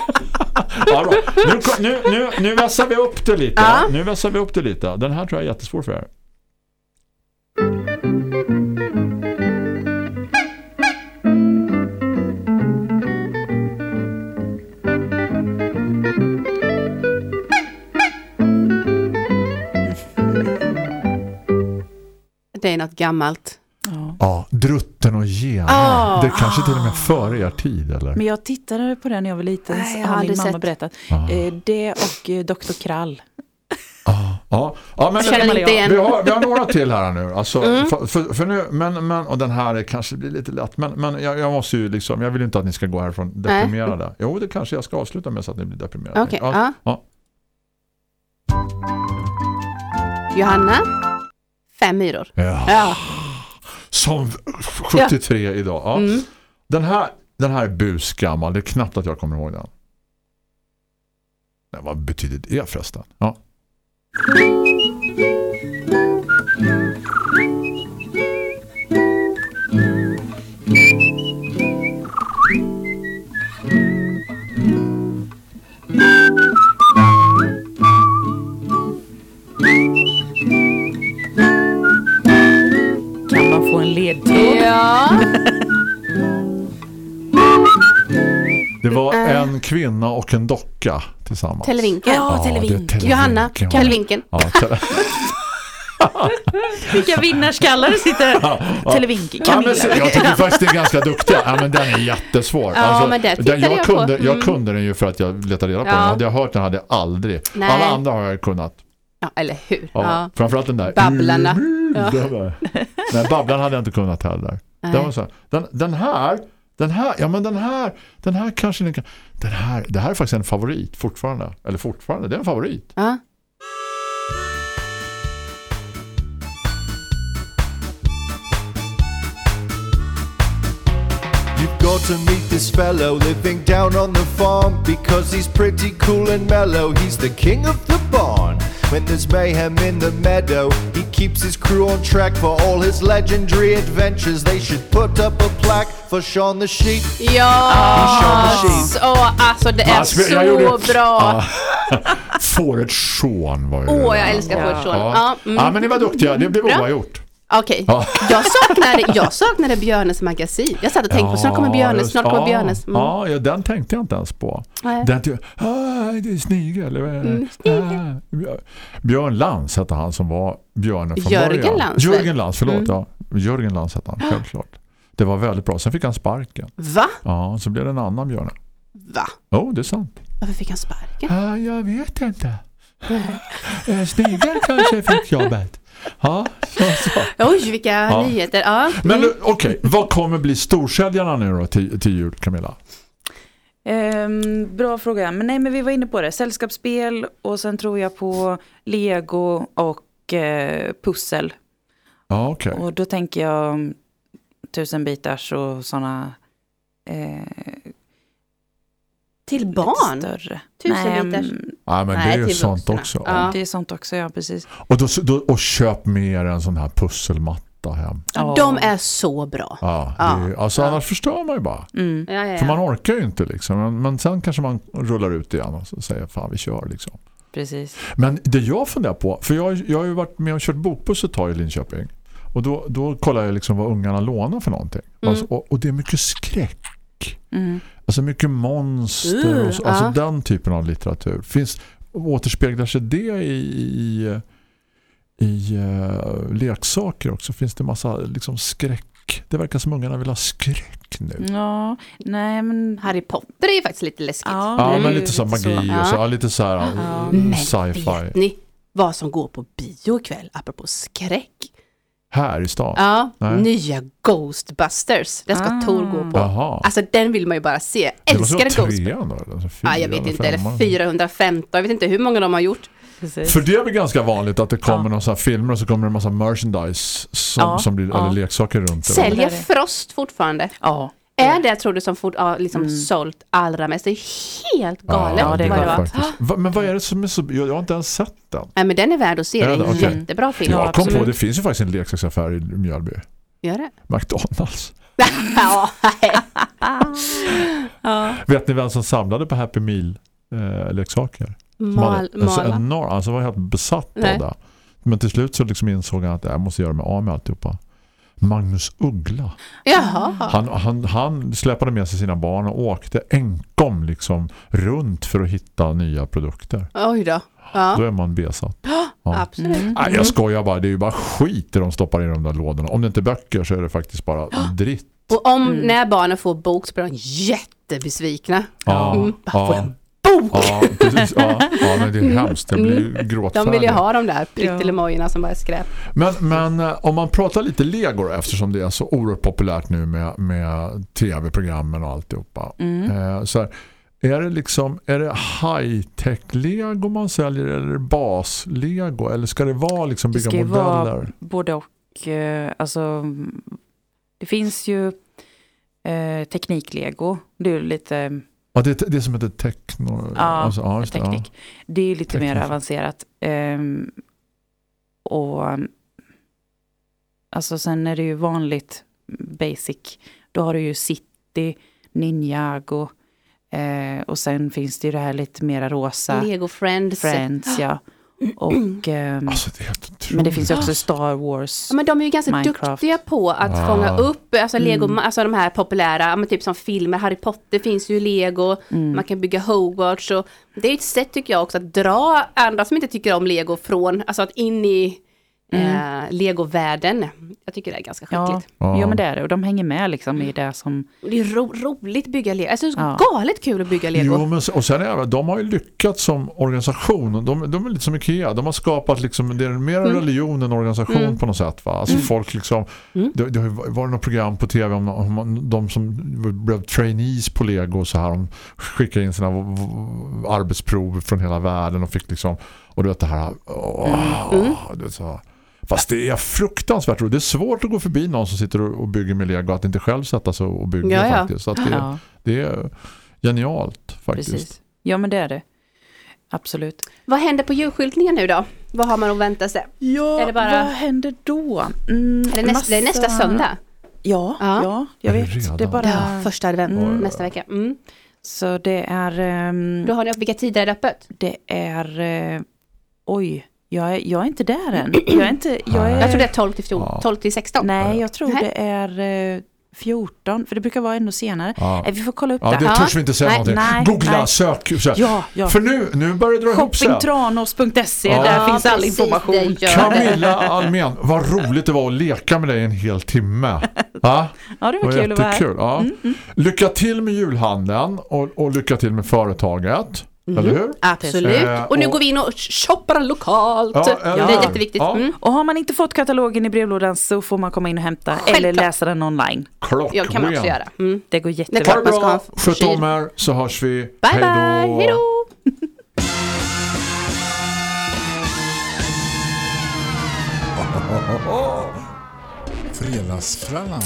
Ja, bra. Nu, nu, nu, nu vässar vi upp det lite. Ja. Nu vässar vi upp det lite. Den här tror jag är jättesvår för er. Det är något gammalt. Ja. Drutten och gen. Ah. Det är kanske till och med före er tid, eller? Men jag tittade på den när jag var liten. Nej, jag har min mamma sett. berättat. Ah. Eh, det och eh, Dr. Krall. Ja, ja. ja men igen. vi, har, vi har några till här nu. Alltså, Mm. för, för, för nu men, men, och den här är kanske blir lite lätt. Men, men jag, jag måste ju liksom, jag vill inte att ni ska gå härifrån deprimerade. Jo, det kanske jag ska avsluta med så att ni blir deprimerade. Okej, ja. ja. Johanna? Fem myror. Ja. Ja. Som 73 idag. Ja. Mm. Den, här, den här är busgammal. Det är knappt att jag kommer ihåg den. Nej, vad betyder det förresten? Ja. Det var en kvinna och en docka tillsammans. Televinken. Ja, Televinken. Televinken. Johanna, Ja. Televinken. Ja, te- Vilka vinnarskallar det sitter. Televinken. Ja, Camilla. så- jag tycker faktiskt det är ganska duktiga. Ja, men den är jättesvår. Ja, men det tittade jag, jag kunde, jag Mm. kunde den ju för att jag letade reda på Ja. den. Hade jag hört den hade jag aldrig. Nej. Alla andra har jag kunnat. Ja, eller hur? Ja. Ja. Framförallt den där. Babblarna. Ja. Nej, babblarna hade jag inte kunnat heller. Den, var så här, den, den här, den här, ja men den här, den här kanske ni kan, den här, det här är faktiskt en favorit fortfarande. Eller fortfarande, det är en favorit. Ja. Got to meet this fellow living down on the farm because he's pretty cool and mellow. He's the king of the barn. When there's mayhem in the meadow, he keeps his crew on track for all his legendary adventures. They should put up a plaque for Sean the Sheep. Ja, Sean the Sheep. så, alltså det är spe- så bra. Ja. Fåret Sean var ju Åh, jag älskar. Fåret Sean. Ja. Ja, mm. ja, men ni var duktiga. Det blev Bra. oavgjort. Okej, Ja. jag, saknade, jag saknade Björnes magasin. Jag satt och tänkte på snart kommer Björnes, snart kommer ja, Björnes. Mm. Ja, ja, den tänkte jag inte ens på. Nej. Den tyckte, ah, det är snigel. Mm, snigel. Ah, Björ- Björn Lantz hette han som var björnen från Jörgen början. Väl? Jörgen Lantz, förlåt. Mm. Ja. Jörgen Lantz hette han, självklart. Det var väldigt bra. Sen fick han sparken. Va? Ja, så blev det en annan björn. Va? Jo, oh, det är sant. Varför fick han sparken? Ah, jag vet inte. Eh, Snigel kanske fick jobbet. Ja, så, så. Oj, vilka Ja. nyheter. Ja. Men Mm. okej, vad kommer bli storsäljarna nu då till, till jul, Camilla? Ehm, bra fråga. Men nej, men vi var inne på det. Sällskapsspel och sen tror jag på Lego och eh, pussel. Ja, okej. Och då tänker jag mm, tusen bitars och sådana eh, Till lite barn? större. Tusen Nej, bitars? mm, Ja, men det Nej, är ju sånt vuxna. också. Ja. Det är sånt också, ja precis. Och, då, då, och köp mer en sån här pusselmatta hem. Ja, De är så bra. Ja, Ja. det är, alltså annars förstör man ju bara. Mm. Ja, ja, För man ja. orkar ju inte liksom. Men, men sen kanske man rullar ut igen och säger fan vi kör liksom. Precis. Men det jag funderar på, för jag, jag har ju varit med och kört bokbuss ett tag i Linköping. Och då, då kollar jag liksom vad ungarna lånar för någonting. Mm. Alltså, och, och det är mycket skräck. Mm. Alltså mycket monster Uh, och så, alltså ja. den typen av litteratur. Finns, återspeglar sig det i, i, i uh, leksaker också? Finns det massa liksom skräck? Det verkar som ungarna vill ha skräck nu. Ja, nej men... Harry Potter är ju faktiskt lite läskigt. Ja, Ja, men lite så magi så. och så, Ja. lite så här Ja. uh, Men sci-fi. vet ni vad som går på bio ikväll, apropå skräck? Här i stan. Ja, Nej. nya Ghostbusters. Den ska Ah. Tor gå på. Jaha. Alltså den vill man ju bara se. det måste vara Älskar Ghostbusters. trean då? eller? Alltså Ja, jag vet inte, eller 415. Jag vet inte hur många de har gjort. Precis. För det är väl ganska vanligt att det kommer Ja. några så filmer och så kommer det en massa merchandise som, Ja, som blir, ja. eller leksaker runt det. Säljer det det. Frost fortfarande? Ja. Är det tror du som fort, ja, liksom Mm. sålt allra mest? Det är helt galet. Ja, det är galet. Va, men vad är det som är så... Jag, jag har inte ens sett den. Nej, men den är värd att se. Är Det är en Okej. jättebra film. Ja, jag kom på, det finns ju faktiskt en leksaksaffär i Mjölby. Gör det? McDonalds. ja. Vet ni vem som samlade på Happy Meal-leksaker? Mal, alltså, enorm, alltså var helt besatt Nej. av det. Men till slut så liksom insåg han att jag måste göra mig av med alltihopa. Magnus Uggla. Jaha. Han, han, han släpade med sig sina barn och åkte enkom liksom runt för att hitta nya produkter. Oj då. Då Ja, är man besatt. Ja. absolut. Mm. Nej, jag skojar bara. Det är ju bara skit de stoppar i de där lådorna. Om det inte är böcker så är det faktiskt bara dritt. Och om Mm. när barnen får bok så blir de jättebesvikna. Ja, Mm, bara får ja, en bok! ja, precis. Ja, ja, men det är hemskt. Jag blir ju gråtfärdig. De vill ju ha de där pyttelemojorna som bara är skräp. Men, men eh, om man pratar lite Lego då, eftersom det är så oerhört populärt nu med, med tv-programmen och alltihopa. Mm. Eh, så här, är det liksom är det high-tech lego man säljer eller är det bas-lego eller ska det vara liksom Det bygga ska ju vara modeller? både och. eh, Alltså, det finns ju eh, tekniklego. Det är ju lite, Ja, det, är- det som heter techno. ja, alltså, ja, just det, ja. teknik. Det är ju lite mer Teknik. avancerat. Ehm, och alltså sen är det ju vanligt basic. Då har du ju City, Ninjago. Eh, och sen finns det ju det här lite mera rosa. Lego Friends. Friends, ja. Och, ehm, Alltså, det men det finns ju också Star Wars. Ja, men de är ju ganska Minecraft. duktiga på att Ja. fånga upp alltså Lego, Mm. alltså de här populära, men typ som filmer, Harry Potter finns ju Lego, Mm. man kan bygga Hogwarts och det är ett sätt tycker jag också att dra andra som inte tycker om Lego från, alltså att in i eh, Lego-världen. Jag tycker det är ganska skickligt. Ja. ja, men det är det. Och de hänger med liksom i det som... Det är ro roligt att bygga Lego, alltså det är så Ja. galet kul att bygga Lego. Jo, men, och sen är det, de har ju lyckats som organisation. De, de är lite som Ikea. De har skapat liksom, det är mer en religion än organisation Mm. på något sätt. Va? Alltså folk liksom, Mm. det, det varit något program på tv om, om de som blev trainees på Lego och så här. De skickade in sina arbetsprov från hela världen och fick liksom, och du vet det här, åh, Mm. det är så, Fast det är fruktansvärt roligt. Det är svårt att gå förbi någon som sitter och bygger med Lego att inte själv sätta sig och bygga Ja, ja. faktiskt. Så att det, Ja, det är genialt faktiskt. precis. Ja, men det är det. Absolut. Vad händer på julskyltningen nu då? Vad har man att vänta sig? Ja, Är det bara- vad händer då? Mm, Är det, nästa, det är nästa söndag? Ja, Ja. ja. jag vet. redan? Det är bara... Ja, första advent Mm. nästa vecka. Mm. Så det är... ehm, Då har ni, vilka tider är det öppet? det är... eh, oj, jag är, jag är inte där än. Jag är inte... Jag, är, Jag tror det är 12 till, 14, Ja. 12 till 16. Nej, jag tror Nej. det är eh, 14, för det brukar vara ännu senare. Ja. Nej, vi får kolla upp Ja, det. det Ja. törs vi inte säga Nej, någonting. nej, Googla, nej. sök. Ja, ja. För nu, nu börjar det dra ihop sig. Shoppingtranos.se, Ja. där finns all information. det Camilla Almen, vad roligt det var att leka med dig en hel timme. Ja, Ja, det var kul att vara här. jättekul. Ja. Lycka till med julhandeln och, och lycka till med företaget. Eller hur? Absolut. Eh, och nu och- går vi in och shoppar lokalt. Ja, det eller är jätteviktigt. Ja. Mm. Och har man inte fått katalogen i brevlådan så får man komma in och hämta eller Självklart. läsa den online. Klockrent. Ja, kan man också göra. Mm. Det går Det jättebra. Ha klart det bra, sköt om er så hörs vi. Bye Hej bye, då. hej då! Fredagsfrallan.